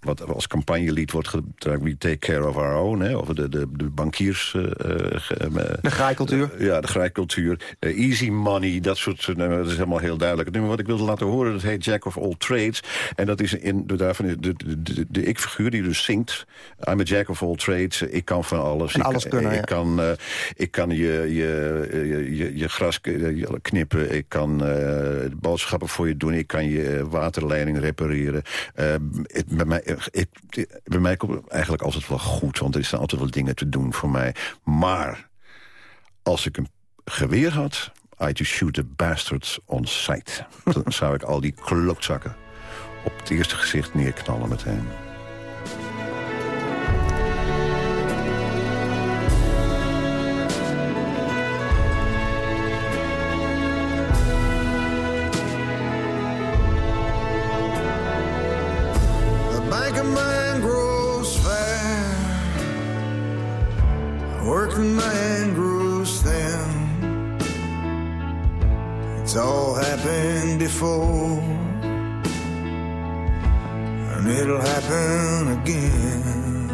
wat als campagnelied wordt gebruikt... We Take Care of Our Own, hè, over de, de, de bankiers... de graaikultuur. ja, de graaikultuur. easy Money, dat soort het nummer. Dat is helemaal heel duidelijk. Het nummer wat ik wilde laten horen, dat heet Jack of All Trades. En dat is in, daarvan de, de, de, de ik-figuur die dus zingt. I'm a Jack of All Trades. Ik kan van alles. En alles ik, kunnen, ik, ja. kan, uh, ik kan je, je, je, je, je gras knippen. Ik kan uh, boodschappen voor je doen. Ik kan je waterleiding repareren. Uh, bij, mij, ik, bij mij komt het eigenlijk altijd wel goed. Want er zijn altijd wel dingen te doen voor mij. Maar als ik een geweer had... I to shoot the bastards on sight. Dan zou ik al die klotzakken op het eerste gezicht neerknallen meteen. It's before, it'll happen again.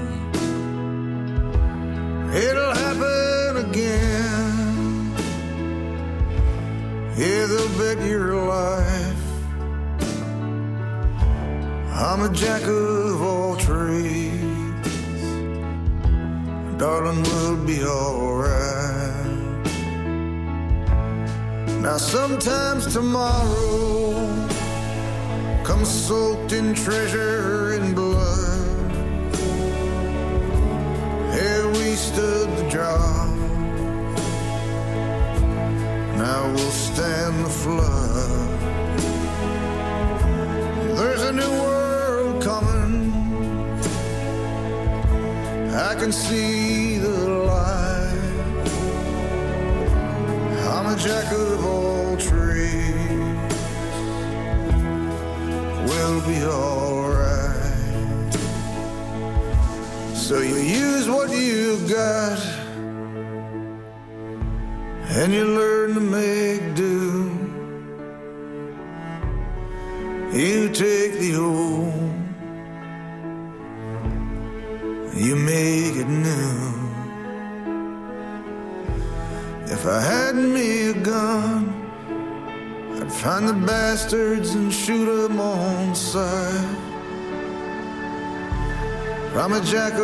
It'll happen again. Yeah, they'll bet your life. I'm a jack of all trades. Darling, we'll be alright. Now, sometimes tomorrow comes soaked in treasure and blood. Here we stood the job. Now we'll stand the flood. There's a new world coming. I can see the light. I'm a jack of all trades. Be alright. So you use what you got, and you learn to make a jack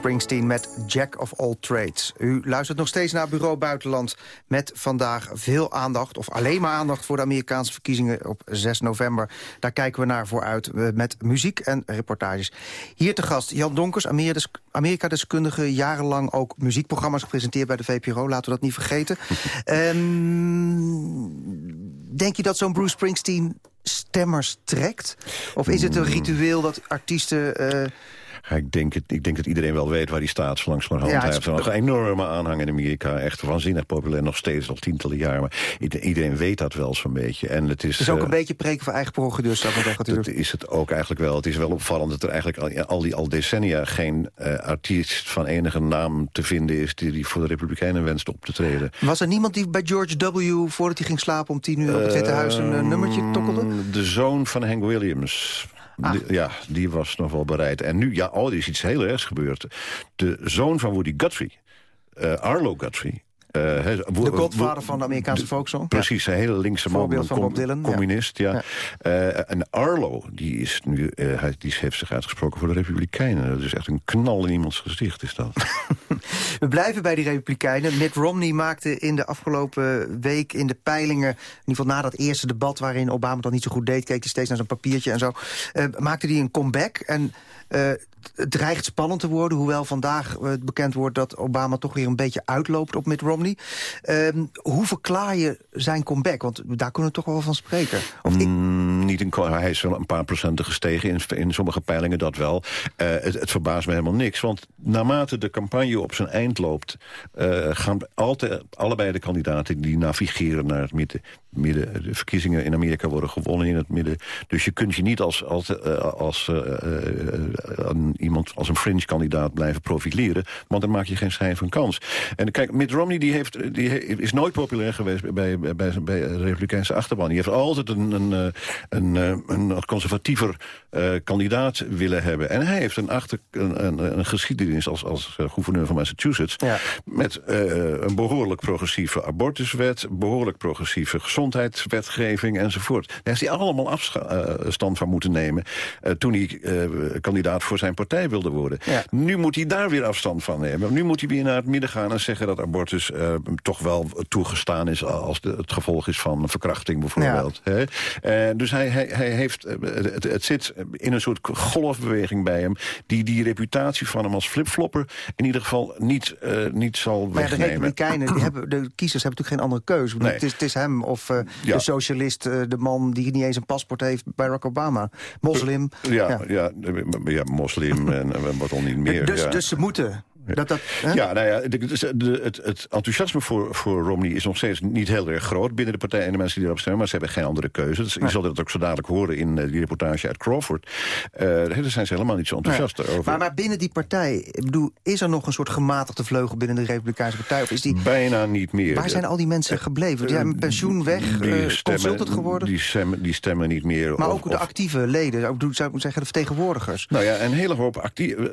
Springsteen met Jack of All Trades. U luistert nog steeds naar Bureau Buitenland... met vandaag veel aandacht, of alleen maar aandacht... voor de Amerikaanse verkiezingen op 6 november. Daar kijken we naar vooruit eh, met muziek en reportages. Hier te gast Jan Donkers, Amerika-deskundige... jarenlang ook muziekprogramma's gepresenteerd bij de VPRO. Laten we dat niet vergeten. um, denk je dat zo'n Bruce Springsteen stemmers trekt? Of is het een ritueel dat artiesten... Uh, ja, ik, denk het, ik denk dat iedereen wel weet waar hij staat, zo langzamerhand. Ja, hij heeft een enorme aanhang in Amerika. Echt waanzinnig populair, nog steeds, al tientallen jaren. Maar iedereen weet dat wel zo'n beetje. En het is, het is ook uh, een beetje preken voor eigen zou ik zeggen. Dat is het ook eigenlijk wel. Het is wel opvallend dat er eigenlijk al, al die al decennia... geen uh, artiest van enige naam te vinden is... die, die voor de Republikeinen wenst op te treden. Was er niemand die bij George W. voordat hij ging slapen om tien uur op het Witte Huis... een uh, nummertje tokkelde? De zoon van Hank Williams... Ah. Ja, die was nog wel bereid. En nu, ja, oh, er is iets heel ergs gebeurd. De zoon van Woody Guthrie, uh, Arlo Guthrie... Uh, de godvader van de Amerikaanse folksong. Precies, een hele linkse man. Voorbeeld van Bob Dylan. Communist, ja. Uh, en Arlo, die, is nu, uh, hij, die heeft zich uitgesproken voor de Republikeinen. Dat is echt een knal in iemands gezicht, is dat. We blijven bij die Republikeinen. Mitt Romney maakte in de afgelopen week in de peilingen... in ieder geval na dat eerste debat waarin Obama dat niet zo goed deed... keek hij steeds naar zijn papiertje en zo... maakte hij een comeback en... Uh, het dreigt spannend te worden, hoewel vandaag uh, bekend wordt... dat Obama toch weer een beetje uitloopt op Mitt Romney. Uh, hoe verklaar je zijn comeback? Want daar kunnen we toch wel van spreken. Of mm, niet een, hij is wel een paar procenten gestegen in, in sommige peilingen, dat wel. Uh, het, verbaast me helemaal niks, want naarmate de campagne op zijn eind loopt... gaan altijd, allebei de kandidaten die navigeren naar het midden. De verkiezingen in Amerika worden gewonnen in het midden. Dus je kunt je niet als, als, als uh, iemand als een fringe-kandidaat blijven profileren. Want dan maak je geen schijn van kans. En kijk, Mitt Romney die heeft, die is nooit populair geweest bij, bij, bij, bij de Republikeinse achterban. Die heeft altijd een, een, een, een conservatiever kandidaat willen hebben. En hij heeft een, achter, een, een, een geschiedenis als, als gouverneur van Massachusetts. Ja. Met een behoorlijk progressieve abortuswet, behoorlijk progressieve gezondheidswetgeving enzovoort. Daar heeft hij allemaal afstand van moeten nemen... Uh, toen hij uh, kandidaat voor zijn partij wilde worden. Ja. Nu moet hij daar weer afstand van nemen. Nu moet hij weer naar het midden gaan en zeggen dat abortus uh, toch wel toegestaan is... als de, het gevolg is van verkrachting bijvoorbeeld. Ja. dus hij, hij, hij heeft, het, het, zit in een soort golfbeweging bij hem... die die reputatie van hem als flipflopper in ieder geval niet, niet zal maar wegnemen. de Republikeinen, die hebben, de kiezers hebben natuurlijk geen andere keuze. Nee. Het, is, het is hem of ja. de socialist, de man die niet eens een paspoort heeft, Barack Obama. Moslim. Ja, ja. ja, ja moslim en wat al niet meer. Dus, ja. dus ze moeten dat, dat, ja, nou ja, de, de, het, het, enthousiasme voor, voor Romney is nog steeds niet heel erg groot... binnen de partij en de mensen die erop stemmen, maar ze hebben geen andere keuze. Dus nee. Je zal dat ook zo dadelijk horen in uh, die reportage uit Crawford. Uh, daar zijn ze helemaal niet zo enthousiast nee. over. Maar, maar binnen die partij, ik bedoel, is er nog een soort gematigde vleugel binnen de Republikeinse partij? Of is die... Bijna niet meer. Waar zijn al die mensen gebleven? Die hebben pensioen weg, die consultant geworden? Die stemmen, die stemmen niet meer. Maar of, ook de actieve leden, zou ik moeten zeggen, de vertegenwoordigers. Nou ja, een hele hoop actieve...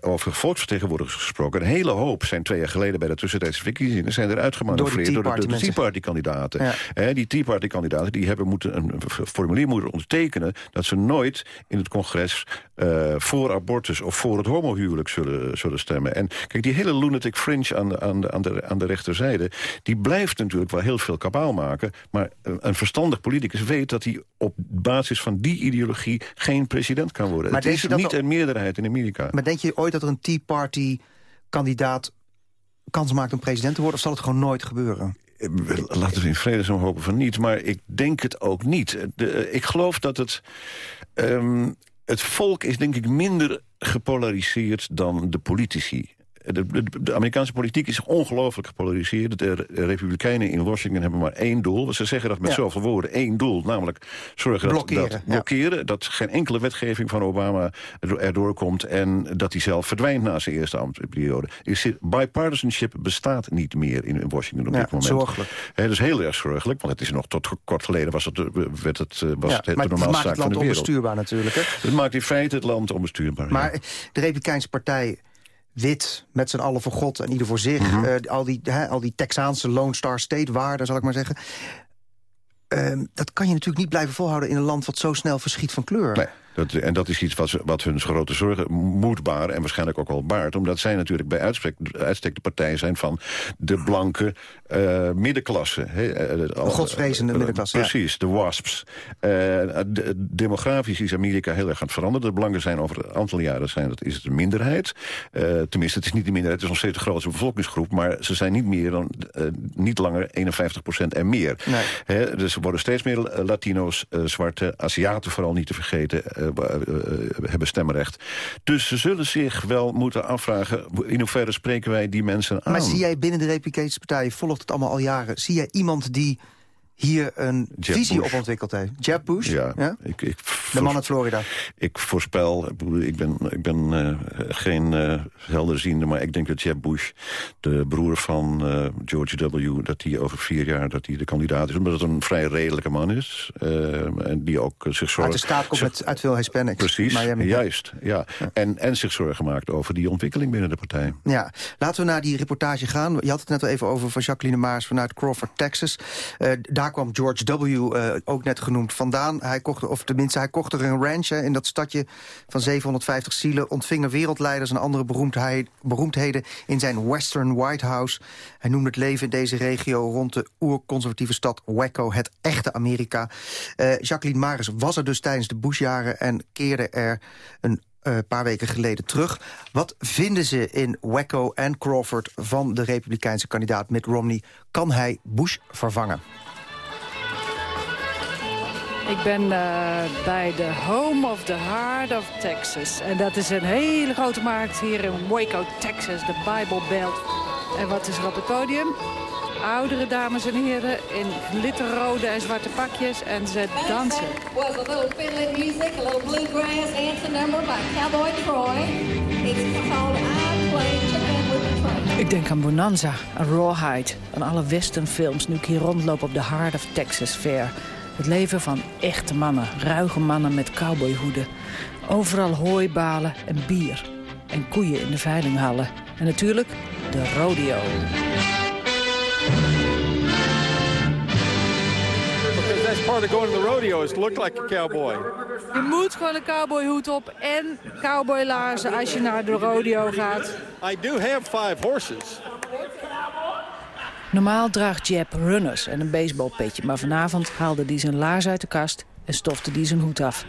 Over volksvertegenwoordigers gesproken een hele hoop zijn twee jaar geleden bij de tussentijdse verkiezingen... zijn eruit gemanoeuvreerd door, de, Tea Party-kandidaten. Ja. die Tea Party-kandidaten die hebben moeten een formulier moeten ondertekenen... dat ze nooit in het congres uh, voor abortus of voor het homohuwelijk zullen, zullen stemmen. En kijk, die hele lunatic fringe aan de, aan, de, aan, de, aan de rechterzijde... die blijft natuurlijk wel heel veel kabaal maken... maar een verstandig politicus weet dat hij op basis van die ideologie... geen president kan worden. Maar het is niet een meerderheid in Amerika. Maar denk je ooit dat er een Tea Party kandidaat kans maakt om president te worden... of zal het gewoon nooit gebeuren? Eh, laten we in vredesnaam hopen van niet, maar ik denk het ook niet. De, ik geloof dat het... Um, het volk is denk ik minder gepolariseerd dan de politici. De, de, de, Amerikaanse politiek is ongelooflijk gepolariseerd. De republikeinen in Washington hebben maar één doel. Ze zeggen dat met ja. zoveel woorden. één doel, namelijk zorgen blokkeren, dat, dat, blokkeren, dat geen enkele wetgeving van Obama erdoor komt... en dat hij zelf verdwijnt na zijn eerste ambtsperiode. Bipartisanship bestaat niet meer in Washington op ja, dit moment. Zorgelijk. He, dat is heel erg zorgelijk, want het is nog tot kort geleden... was het, werd het, was het de normaalste zaak van de wereld. het maakt het land onbestuurbaar natuurlijk. Hè? Het maakt in feite het land onbestuurbaar. Maar de Republikeinse partij wit, met z'n allen voor God en ieder voor zich. Mm -hmm. uh, al, die, he, al die Texaanse Lone Star State waarden, zal ik maar zeggen. Uh, dat kan je natuurlijk niet blijven volhouden in een land wat zo snel verschiet van kleur. Nee. Dat, en dat is iets wat, wat hun grote zorgen moet baren... en waarschijnlijk ook wel baart. Omdat zij natuurlijk bij uitstek, uitstek de partij zijn van de blanke uh, middenklasse. He, uh, de godsvrezende uh, middenklasse. Precies, ja. de WASPs. De, demografisch is Amerika heel erg aan het veranderen. De blanken zijn over een aantal jaren zijn, dat is het een minderheid. tenminste, het is niet de minderheid, het is nog steeds de grootste bevolkingsgroep... maar ze zijn niet meer dan niet langer 51 procent en meer. Nee. He, dus er worden steeds meer Latino's, zwarte, Aziaten vooral niet te vergeten... hebben stemrecht. Dus ze zullen zich wel moeten afvragen... in hoeverre spreken wij die mensen aan? Maar zie jij binnen de Republikeinse Partij, volgt het allemaal al jaren... zie jij iemand die hier een Jeb visie Bush. op ontwikkeld heeft. Jeb Bush, Ja, ja? Ik, ik de man uit Florida. Ik voorspel, ik ben, ik ben eh, geen eh helderziende... maar ik denk dat Jeb Bush, de broer van eh, George W... dat hij over vier jaar dat hij de kandidaat is. Omdat het een vrij redelijke man is. en die ook zich zorgt... Uit de staat komt met, uit veel Hispanics. Precies, Miami. juist. Ja. En, en zich zorgen maakt over die ontwikkeling binnen de partij. Ja, laten we naar die reportage gaan. Je had het net al even over van Jacqueline Maas vanuit Crawford, Texas. Daar kwam George W. eh, ook net genoemd vandaan. Hij kocht, of tenminste, hij kocht er een ranch in dat stadje van 750 zielen. Ontvingen wereldleiders en andere beroemdheden in zijn Western White House. Hij noemde het leven in deze regio rond de oerconservatieve stad Waco het echte Amerika. Eh, Jacqueline Maris was er dus tijdens de Bushjaren en keerde er een een paar weken geleden terug. Wat vinden ze in Waco en Crawford van de republikeinse kandidaat Mitt Romney? Kan hij Bush vervangen? Ik ben eh, bij de Home of the Heart of Texas. En dat is een hele grote markt hier in Waco, Texas, de Bible Belt. En wat is er op het podium? Oudere dames en heren in glitterrode en zwarte pakjes en ze dansen. was a little fiddly music, a little bluegrass dancing number by Cowboy Troy. It's called I Play Chicken with the Train. Ik denk aan Bonanza, aan Rawhide, aan alle westernfilms... nu ik hier rondloop op de Heart of Texas Fair. Het leven van echte mannen, ruige mannen met cowboyhoeden. Overal hooibalen en bier. En koeien in de veilinghallen. En natuurlijk de rodeo. Part of going to the rodeo is look like a cowboy. Je moet gewoon een cowboyhoed op en cowboylaarzen als je naar de rodeo gaat. I do have five horses. Normaal draagt Jeb runners en een baseballpetje... maar vanavond haalde hij zijn laars uit de kast en stofte hij zijn hoed af.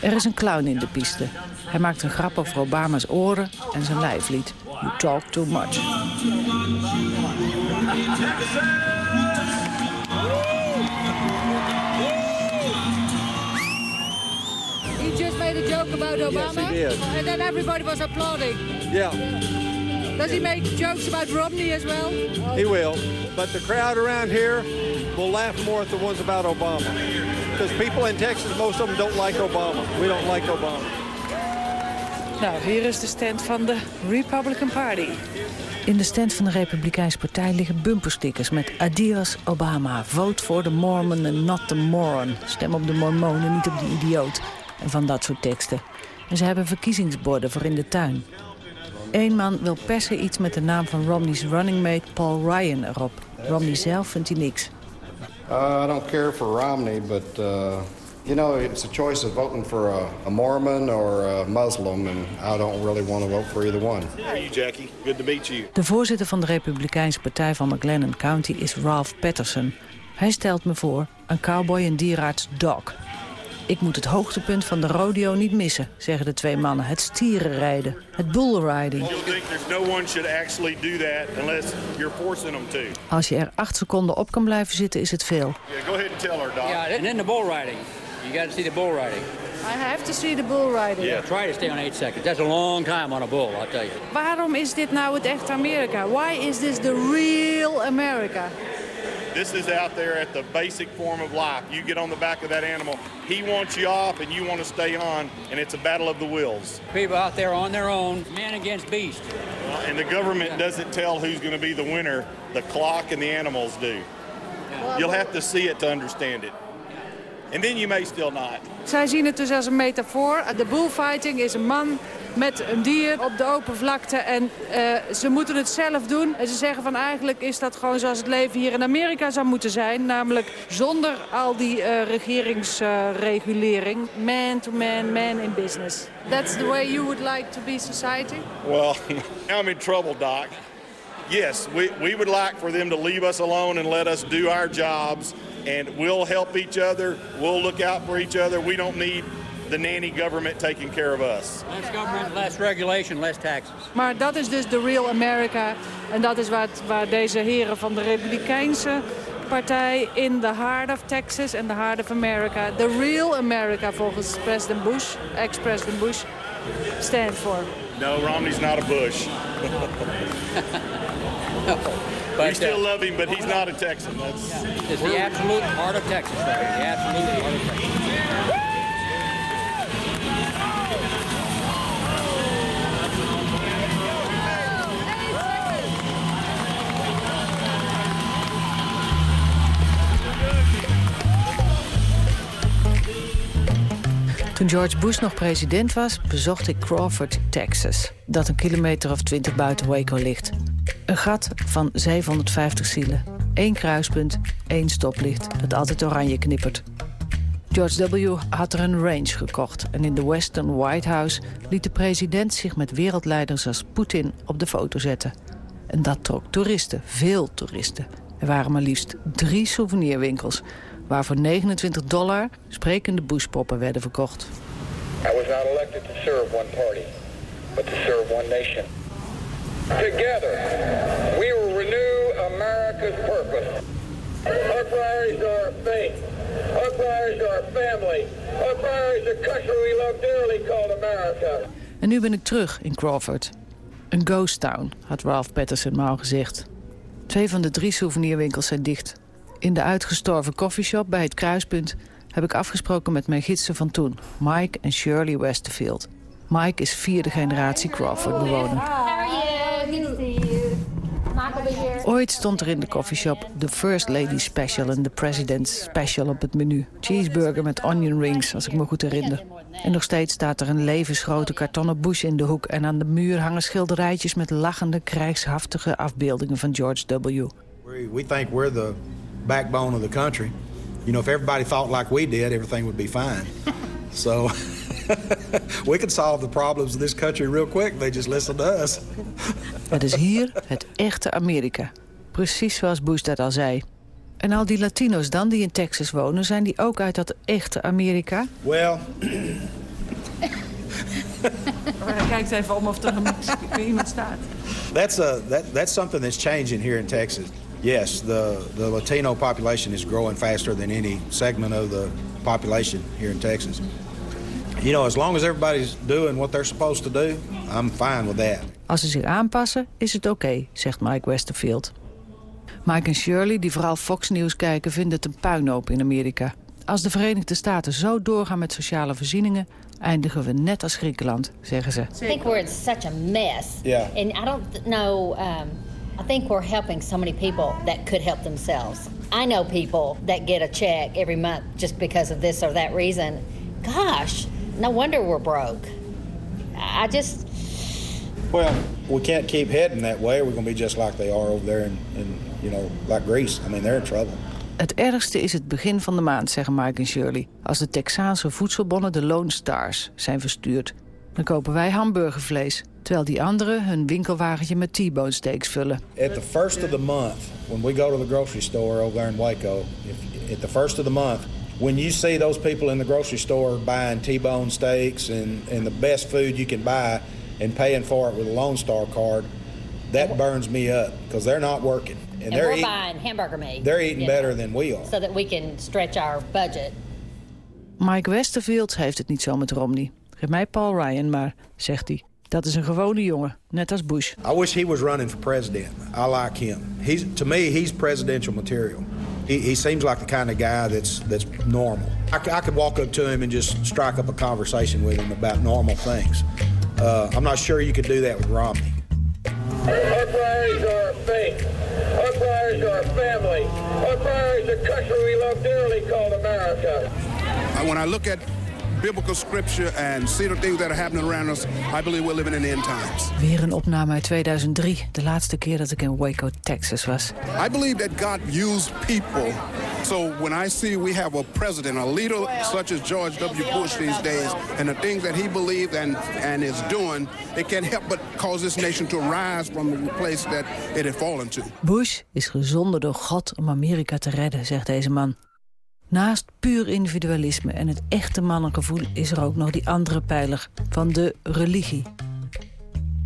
Er is een clown in de piste. Hij maakt een grap over Obama's oren en zijn lijflied. You talk too much. He just made a joke about Obama, did. and then everybody was applauding. Yeah, Does he make jokes about Romney as well? he will. But the crowd around here will laugh more at the ones about Obama. Because people in Texas, most of them don't like Obama. We don't like Obama. Nou, hier is de stand van de Republican Party. In de stand van de Republikeinse Partij liggen bumperstickers met Adios Obama. Vote for the Mormon and not the moron. Stem op de mormonen, niet op die idioot. En van dat soort teksten. En ze hebben verkiezingsborden voor in de tuin. Eén man wil per se iets met de naam van Romney's running mate Paul Ryan erop. Romney zelf vindt hij niks. Uh, I don't care for Romney, but uh, you know, it's a choice of voting for a, a Mormon or a Muslim, and I don't really want to vote for either one. Hey, you, Jackie. Good to meet you. De voorzitter van de Republikeinse Partij van McLennan County is Ralph Patterson. Hij stelt me voor aan cowboy en dierarts Doc. Ik moet het hoogtepunt van de rodeo niet missen, zeggen de twee mannen. Het stierenrijden, het bullriding. Als je er acht seconden op kan blijven zitten, is het veel. Yeah, go ahead and tell her, Doc. Yeah, and then the bull riding. You got to see the bull riding. I have to see the bull riding. Yeah, try to stay on eight seconds. That's a long time on a bull, I'll tell you. Waarom is dit nou het echte Amerika? Why is this the real America? This is out there at the basic form of life. You get on the back of that animal, he wants you off, and you want to stay on, and it's a battle of the wills. People out there on their own, man against beast. And the government doesn't tell who's going to be the winner. The clock and the animals do. You'll have to see it to understand it. And then you may still not. Zij zien het dus als een metafoor. De bullfighting is een man met een dier op de open vlakte. En eh, ze moeten het zelf doen. En ze zeggen van eigenlijk is dat gewoon zoals het leven hier in Amerika zou moeten zijn. Namelijk zonder al die eh, regeringsregulering. man to man, man in business. That's the way you would like to be society? Well, I'm in trouble, Doc. Yes, we, we would like for them to leave us alone and let us do our jobs, and we'll help each other. We'll look out for each other. We don't need the nanny government taking care of us. Less government, less regulation, less taxes. Maar dat is dus de real America. En dat is wat, waar deze heren van de Republikeinse partij in the heart of Texas en the heart of America, the real America volgens president Bush, ex-president Bush, stand for. No, Romney's not a Bush. we still love him, but he's not a Texan. That's It's the absolute heart of Texas, right. The absolute heart of Texas. Toen George Bush nog president was, bezocht ik Crawford, Texas. Dat een kilometer of twintig buiten Waco ligt. Een gat van 750 zielen. Eén kruispunt, één stoplicht dat altijd oranje knippert. George W. had er een range gekocht en in de Western White House liet de president zich met wereldleiders als Poetin op de foto zetten. En dat trok toeristen, veel toeristen. Er waren maar liefst drie souvenirwinkels, waar voor 29 dollar sprekende bushpoppen werden verkocht. I was not elected to serve one party, but to serve one nation. Together, we will renew America's purpose. Our priorities are our faith. Our priorities are our family. Our priorities are the country we love dearly called America. En nu ben ik terug in Crawford. Een ghost town, had Ralph Patterson maar al gezegd. Twee van de drie souvenirwinkels zijn dicht. In de uitgestorven coffeeshop bij het kruispunt heb ik afgesproken met mijn gidsen van toen, Mike en Shirley Westerfield. Mike is vierde generatie Crawford-bewoner. Ooit stond er in de coffeeshop de First Lady Special en de President's Special op het menu. Cheeseburger met onion rings, als ik me goed herinner. En nog steeds staat er een levensgrote kartonnen bush in de hoek... en aan de muur hangen schilderijtjes met lachende, krijgshaftige afbeeldingen van George W. We think we're the backbone of the country. You know, if everybody thought like we did, everything would be fine. so we could solve the problems of this country real quick. They just listen to us. Het is hier het echte Amerika. Precies zoals Bush dat al zei. En al die Latino's dan, die in Texas wonen... zijn die ook uit dat echte Amerika? Well, Kijk even om of er een- iemand staat. that's, a, that, that's something that's changing here in Texas. Yes, the, the Latino population is growing faster than any segment of the population here in Texas. You know, as long as everybody's doing what they're supposed to do, I'm fine with that. Als ze zich aanpassen, is het oké, zegt Mike Westerfield. Mike en Shirley, die vooral Fox News kijken, vinden het een puinhoop in Amerika. Als de Verenigde Staten zo doorgaan met sociale voorzieningen... eindigen we net als Griekenland, zeggen ze. I think we're in such a mess. Yeah. And I don't know, um, I think we're helping so many people that could help themselves. I know people that get a check every month just because of this or that reason. Gosh, no wonder we're broke. I just, Well, we can't keep heading that way. We're going to be just like they are over there in, in, you know, like Greece. I mean, they're in trouble. Het ergste is het begin van de maand, zeggen Mike en Shirley. Als de Texaanse voedselbonnen, de Lone Stars, zijn verstuurd. Dan kopen wij hamburgervlees. Terwijl die anderen hun winkelwagentje met T-bone steaks vullen. At the first of the month, when we go to the grocery store over there in Waco, if, at the first of the month, when you see those people in the grocery store buying T-bone steaks and, and the best food you can buy and paying for it with a Lone Star card, that burns me up because they're not working. And, and they're we're eating, buying hamburger meat. they're eating you know, better than we are. So that we can stretch our budget. Mike Westerfield heeft het niet zo met Romney. Geef mij Paul Ryan maar, zegt hij. Dat is een gewone jongen, net als Bush. I wish he was running for president. I like him. He's to me, he's presidential material. He, he seems like the kind of guy that's that's normal. I could walk up to him and just strike up a conversation with him about normal things. Uh, I'm not sure you could do that with Romney. Our priorities are our faith. Our priorities are family. Our priorities are the country we love dearly called America. Uh, When I look at biblical scripture and see the things that are happening around us, I believe we're living in the end times. Weer een opname uit 2003, de laatste keer dat ik in Waco, Texas was. I believe that God used people. So when I see we have a president, a leader such as George W. Bush these days, and the things that he believed and, and is doing, it can't help but cause this nation to rise from the place that it had fallen to. Bush is gezonden door God om Amerika te redden, zegt deze man. Naast puur individualisme en het echte mannengevoel... is er ook nog die andere pijler van de religie.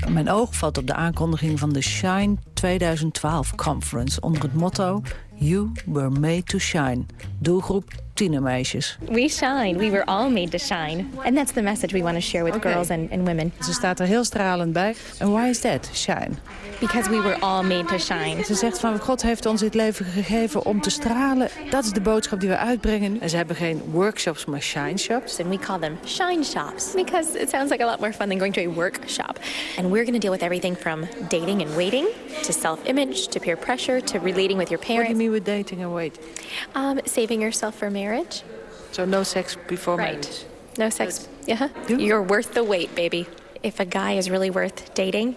Mijn oog valt op de aankondiging van de Shine 2012 Conference... onder het motto You were made to shine. Doelgroep tienermeisjes. We shine. We were all made to shine. And that's the message we want to share with Okay. girls and, and women. Ze staat er heel stralend bij. And why is that, shine? Because we were all made to shine. Ze zegt van God heeft ons dit leven gegeven om te stralen. Dat is de boodschap die we uitbrengen. En ze hebben geen workshops, maar shine shops. And we call them shine shops because it sounds like a lot more fun than going to a workshop. And we're going to deal with everything from dating and waiting to self-image to peer pressure to relating with your What do parents. you mean with dating and waiting? Um, saving yourself for marriage. So no sex before Right. marriage? No sex. Yeah. You're worth the wait, baby. If a guy is really worth dating,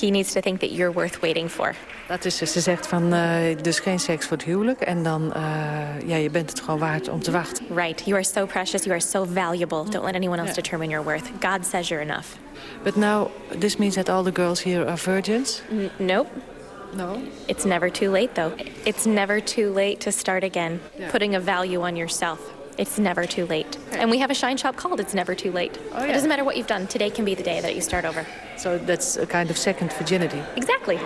he needs to think that you're worth waiting for. Dat is, ze zegt van, eh, dus geen seks voor het huwelijk. En dan, eh, ja, je bent het gewoon waard om te wachten. Right. You are so precious. You are so valuable. Don't let anyone else determine your worth. God says you're enough. But now, this means that all the girls here are virgins? N- nope. No. It's never too late, though. It's never too late to start again. Yeah. Putting a value on yourself. It's never too late. And we have a shine shop called It's Never Too Late. Oh, It yeah. doesn't matter what you've done. Today can be the day that you start over. So that's a kind of second virginity. Exactly.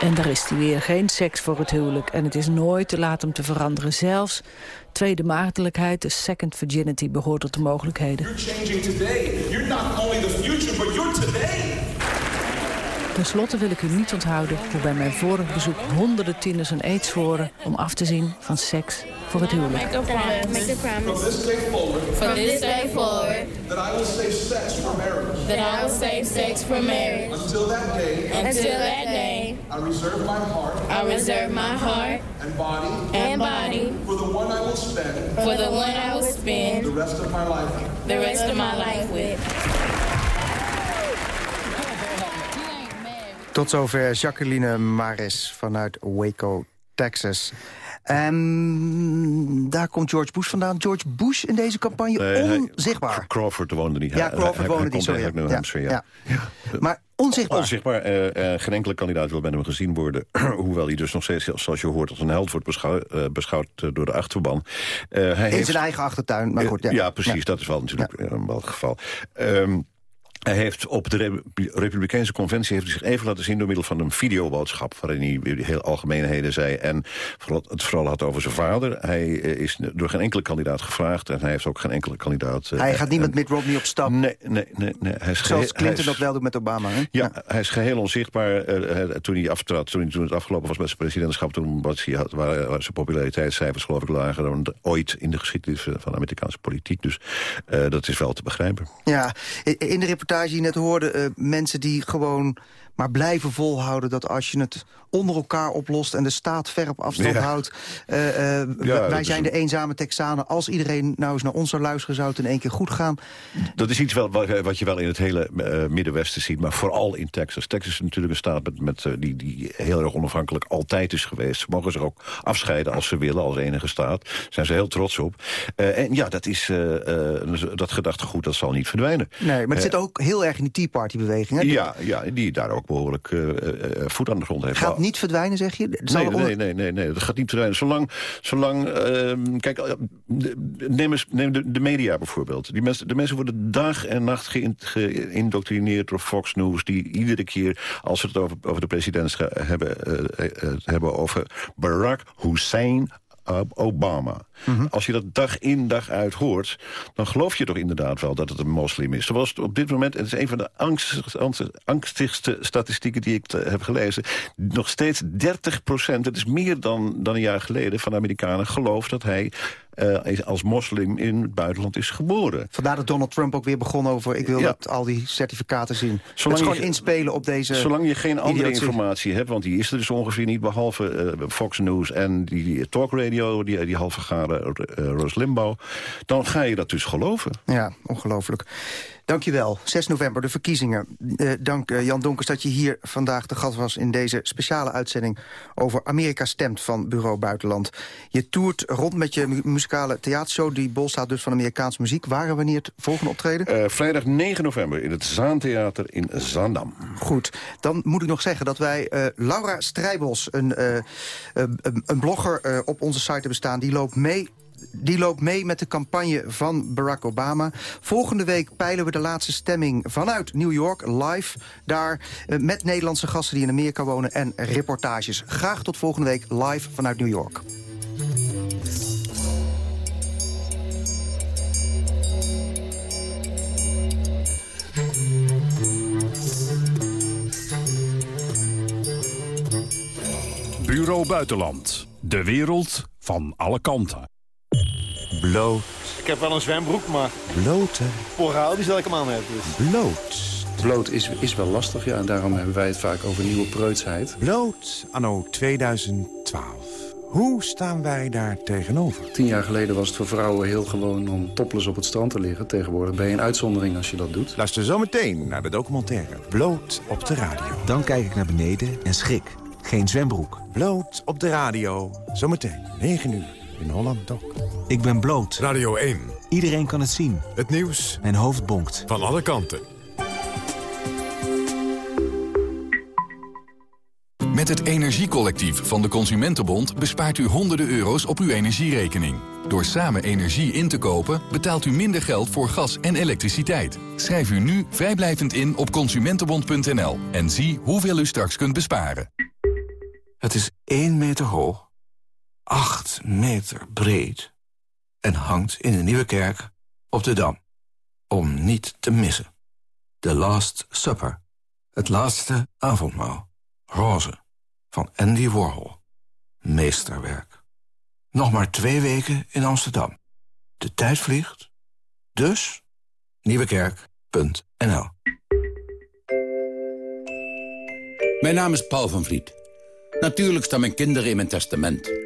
En daar is hij weer. Geen seks voor het huwelijk. En het is nooit te laat om te veranderen. Zelfs tweede maagdelijkheid, de second virginity, behoort tot de mogelijkheden. changing today. You're not only the future, but you're. Ten slotte wil ik u niet onthouden hoe bij mijn vorig bezoek honderden tieners een eed zworen om af te zien van seks voor het huwelijk. Make a promise. Make a promise. From this day forward. From this day forward. That I will save sex for marriage. That I will save sex for marriage. Until that day. Until that day. I reserve my heart. I reserve my heart And body. and body For the one I will spend. for the one I will spend The rest of my life. the rest of my life with. Tot zover Jacqueline Maris vanuit Waco, Texas. En daar komt George Bush vandaan. George Bush in deze campagne Nee, hij- onzichtbaar. Crawford woonde niet. Ja, Crawford hij- woonde hij sorry, uit New ja. Ja. Ja. Maar onzichtbaar. Onzichtbaar. eh, eh, geen enkele kandidaat wil bij hem gezien worden. hoewel hij dus nog steeds, zoals je hoort, als een held wordt beschouwd, eh, beschouwd eh, door de achterban. Eh, hij In heeft, zijn eigen achtertuin, maar goed. Ja, ja, precies. Dat is wel natuurlijk eh, wel het geval. Ehm, hij heeft op de Repu- Republikeinse conventie heeft hij zich even laten zien... door middel van een videoboodschap waarin hij heel algemeenheden zei... en vooral, het vooral had over zijn vader. Hij eh, is door geen enkele kandidaat gevraagd... en hij heeft ook geen enkele kandidaat... eh, Hij gaat niet eh, met Mitt Romney op stap. Nee, nee, nee. nee. Hij is Zoals Clinton dat wel doet met Obama. Hè? ja, hij is geheel onzichtbaar. eh, toen hij aftrad, toen, toen het afgelopen was met zijn presidentschap... toen was hij, had, waren, waren zijn populariteitscijfers geloof ik lager... dan ooit in de geschiedenis van de Amerikaanse politiek. Dus dat is wel te begrijpen. Ja, in de reportage je net hoorde... eh, mensen die gewoon maar blijven volhouden... dat als je het onder elkaar oplost en de staat ver op afstand Ja. houdt... eh, eh, Ja, wij zijn een- de eenzame Texanen. Als iedereen nou eens naar ons zou luisteren... zou het in één keer goed gaan. Dat is iets wel, wat, wat je wel in het hele eh, Middenwesten ziet, maar vooral in Texas. Texas is natuurlijk een staat met, met, eh, die, die heel erg onafhankelijk altijd is geweest. Ze mogen zich ook afscheiden als ze willen, als enige staat. Daar zijn ze heel trots op. Eh, en ja, dat, is, eh, eh, dat gedachtegoed dat zal niet verdwijnen. Nee, maar het Eh, zit ook heel erg in die Tea Party-beweging. Ja, ja, die daar ook behoorlijk eh, eh, voet aan de grond heeft. Gaat niet verdwijnen, zeg je? Nee, onder- nee, nee, nee, nee, dat gaat niet verdwijnen. Zolang, zolang ehm, kijk, eh, neem, eens, neem de, de media bijvoorbeeld. Die mensen, de mensen worden dag en nacht geïn- geïndoctrineerd door Fox News... die iedere keer, als ze het over, over de president hebben, eh, eh, hebben over Barack Hussein Obama. Als je dat dag in dag uit hoort... dan geloof je toch inderdaad wel dat het een moslim is. Zoals op dit moment, het is een van de angstigste, angstig- angstigste statistieken die ik heb gelezen... nog steeds 30 procent, dat is meer dan, dan een jaar geleden... van de Amerikanen gelooft dat hij is- als moslim in het buitenland is geboren. Vandaar dat Donald Trump ook weer begon over... ik wil Ja. dat al die certificaten zien. Zolang dat is gewoon je- inspelen op deze Zolang je geen andere informatie hebt, want die is er dus ongeveer niet... behalve eh, Fox News en die, die talkradio, die, die halve garen eh, Roos Limbaugh... dan ga je dat dus geloven. Ja, ongelooflijk. Dankjewel. 6 november, de verkiezingen. Eh, dank eh, Jan Donkers dat je hier vandaag de gast was... in deze speciale uitzending over Amerika Stemt van Bureau Buitenland. Je toert rond met je mu- muzikale theatershow... die bol staat dus van Amerikaanse muziek. Waar en wanneer het volgende optreden? Eh, vrijdag 9 november in het Zaantheater in Zaandam. Goed, dan moet ik nog zeggen dat wij Laura Strijbos, een, een, blogger op onze site hebben staan... die loopt mee die loopt mee met de campagne van Barack Obama. Volgende week peilen we de laatste stemming vanuit New York, live. Daar eh, met Nederlandse gasten die in Amerika wonen en reportages. Graag tot volgende week live vanuit New York. Bureau Buitenland. De wereld van alle kanten. Bloot. Ik heb wel een zwembroek, maar... Blote. Poraal, die zal ik hem aan hebben. Dus. Bloot. Bloot is, is wel lastig, ja. En daarom hebben wij het vaak over nieuwe preutsheid. Bloot anno 2012. Hoe staan wij daar tegenover? Tien jaar geleden was het voor vrouwen heel gewoon om topless op het strand te liggen. Tegenwoordig ben je een uitzondering als je dat doet. Luister zometeen naar de documentaire Bloot op de radio. Dan kijk ik naar beneden en schrik. Geen zwembroek. Bloot op de radio. Zometeen, 9 uur, in Holland Doc. Ik ben bloot. Radio 1. Iedereen kan het zien. Het nieuws. Mijn hoofd bonkt. Van alle kanten. Met het Energiecollectief van de Consumentenbond bespaart u honderden euro's op uw energierekening. Door samen energie in te kopen betaalt u minder geld voor gas en elektriciteit. Schrijf u nu vrijblijvend in op consumentenbond.nl en zie hoeveel u straks kunt besparen. Het is 1 meter hoog, 8 meter breed en hangt in de Nieuwe Kerk op de Dam. Om niet te missen. The Last Supper. Het laatste avondmaal. Roze. Van Andy Warhol. Meesterwerk. Nog maar twee weken in Amsterdam. De tijd vliegt. Dus nieuwekerk.nl Mijn naam is Paul van Vliet. Natuurlijk staan mijn kinderen in mijn testament,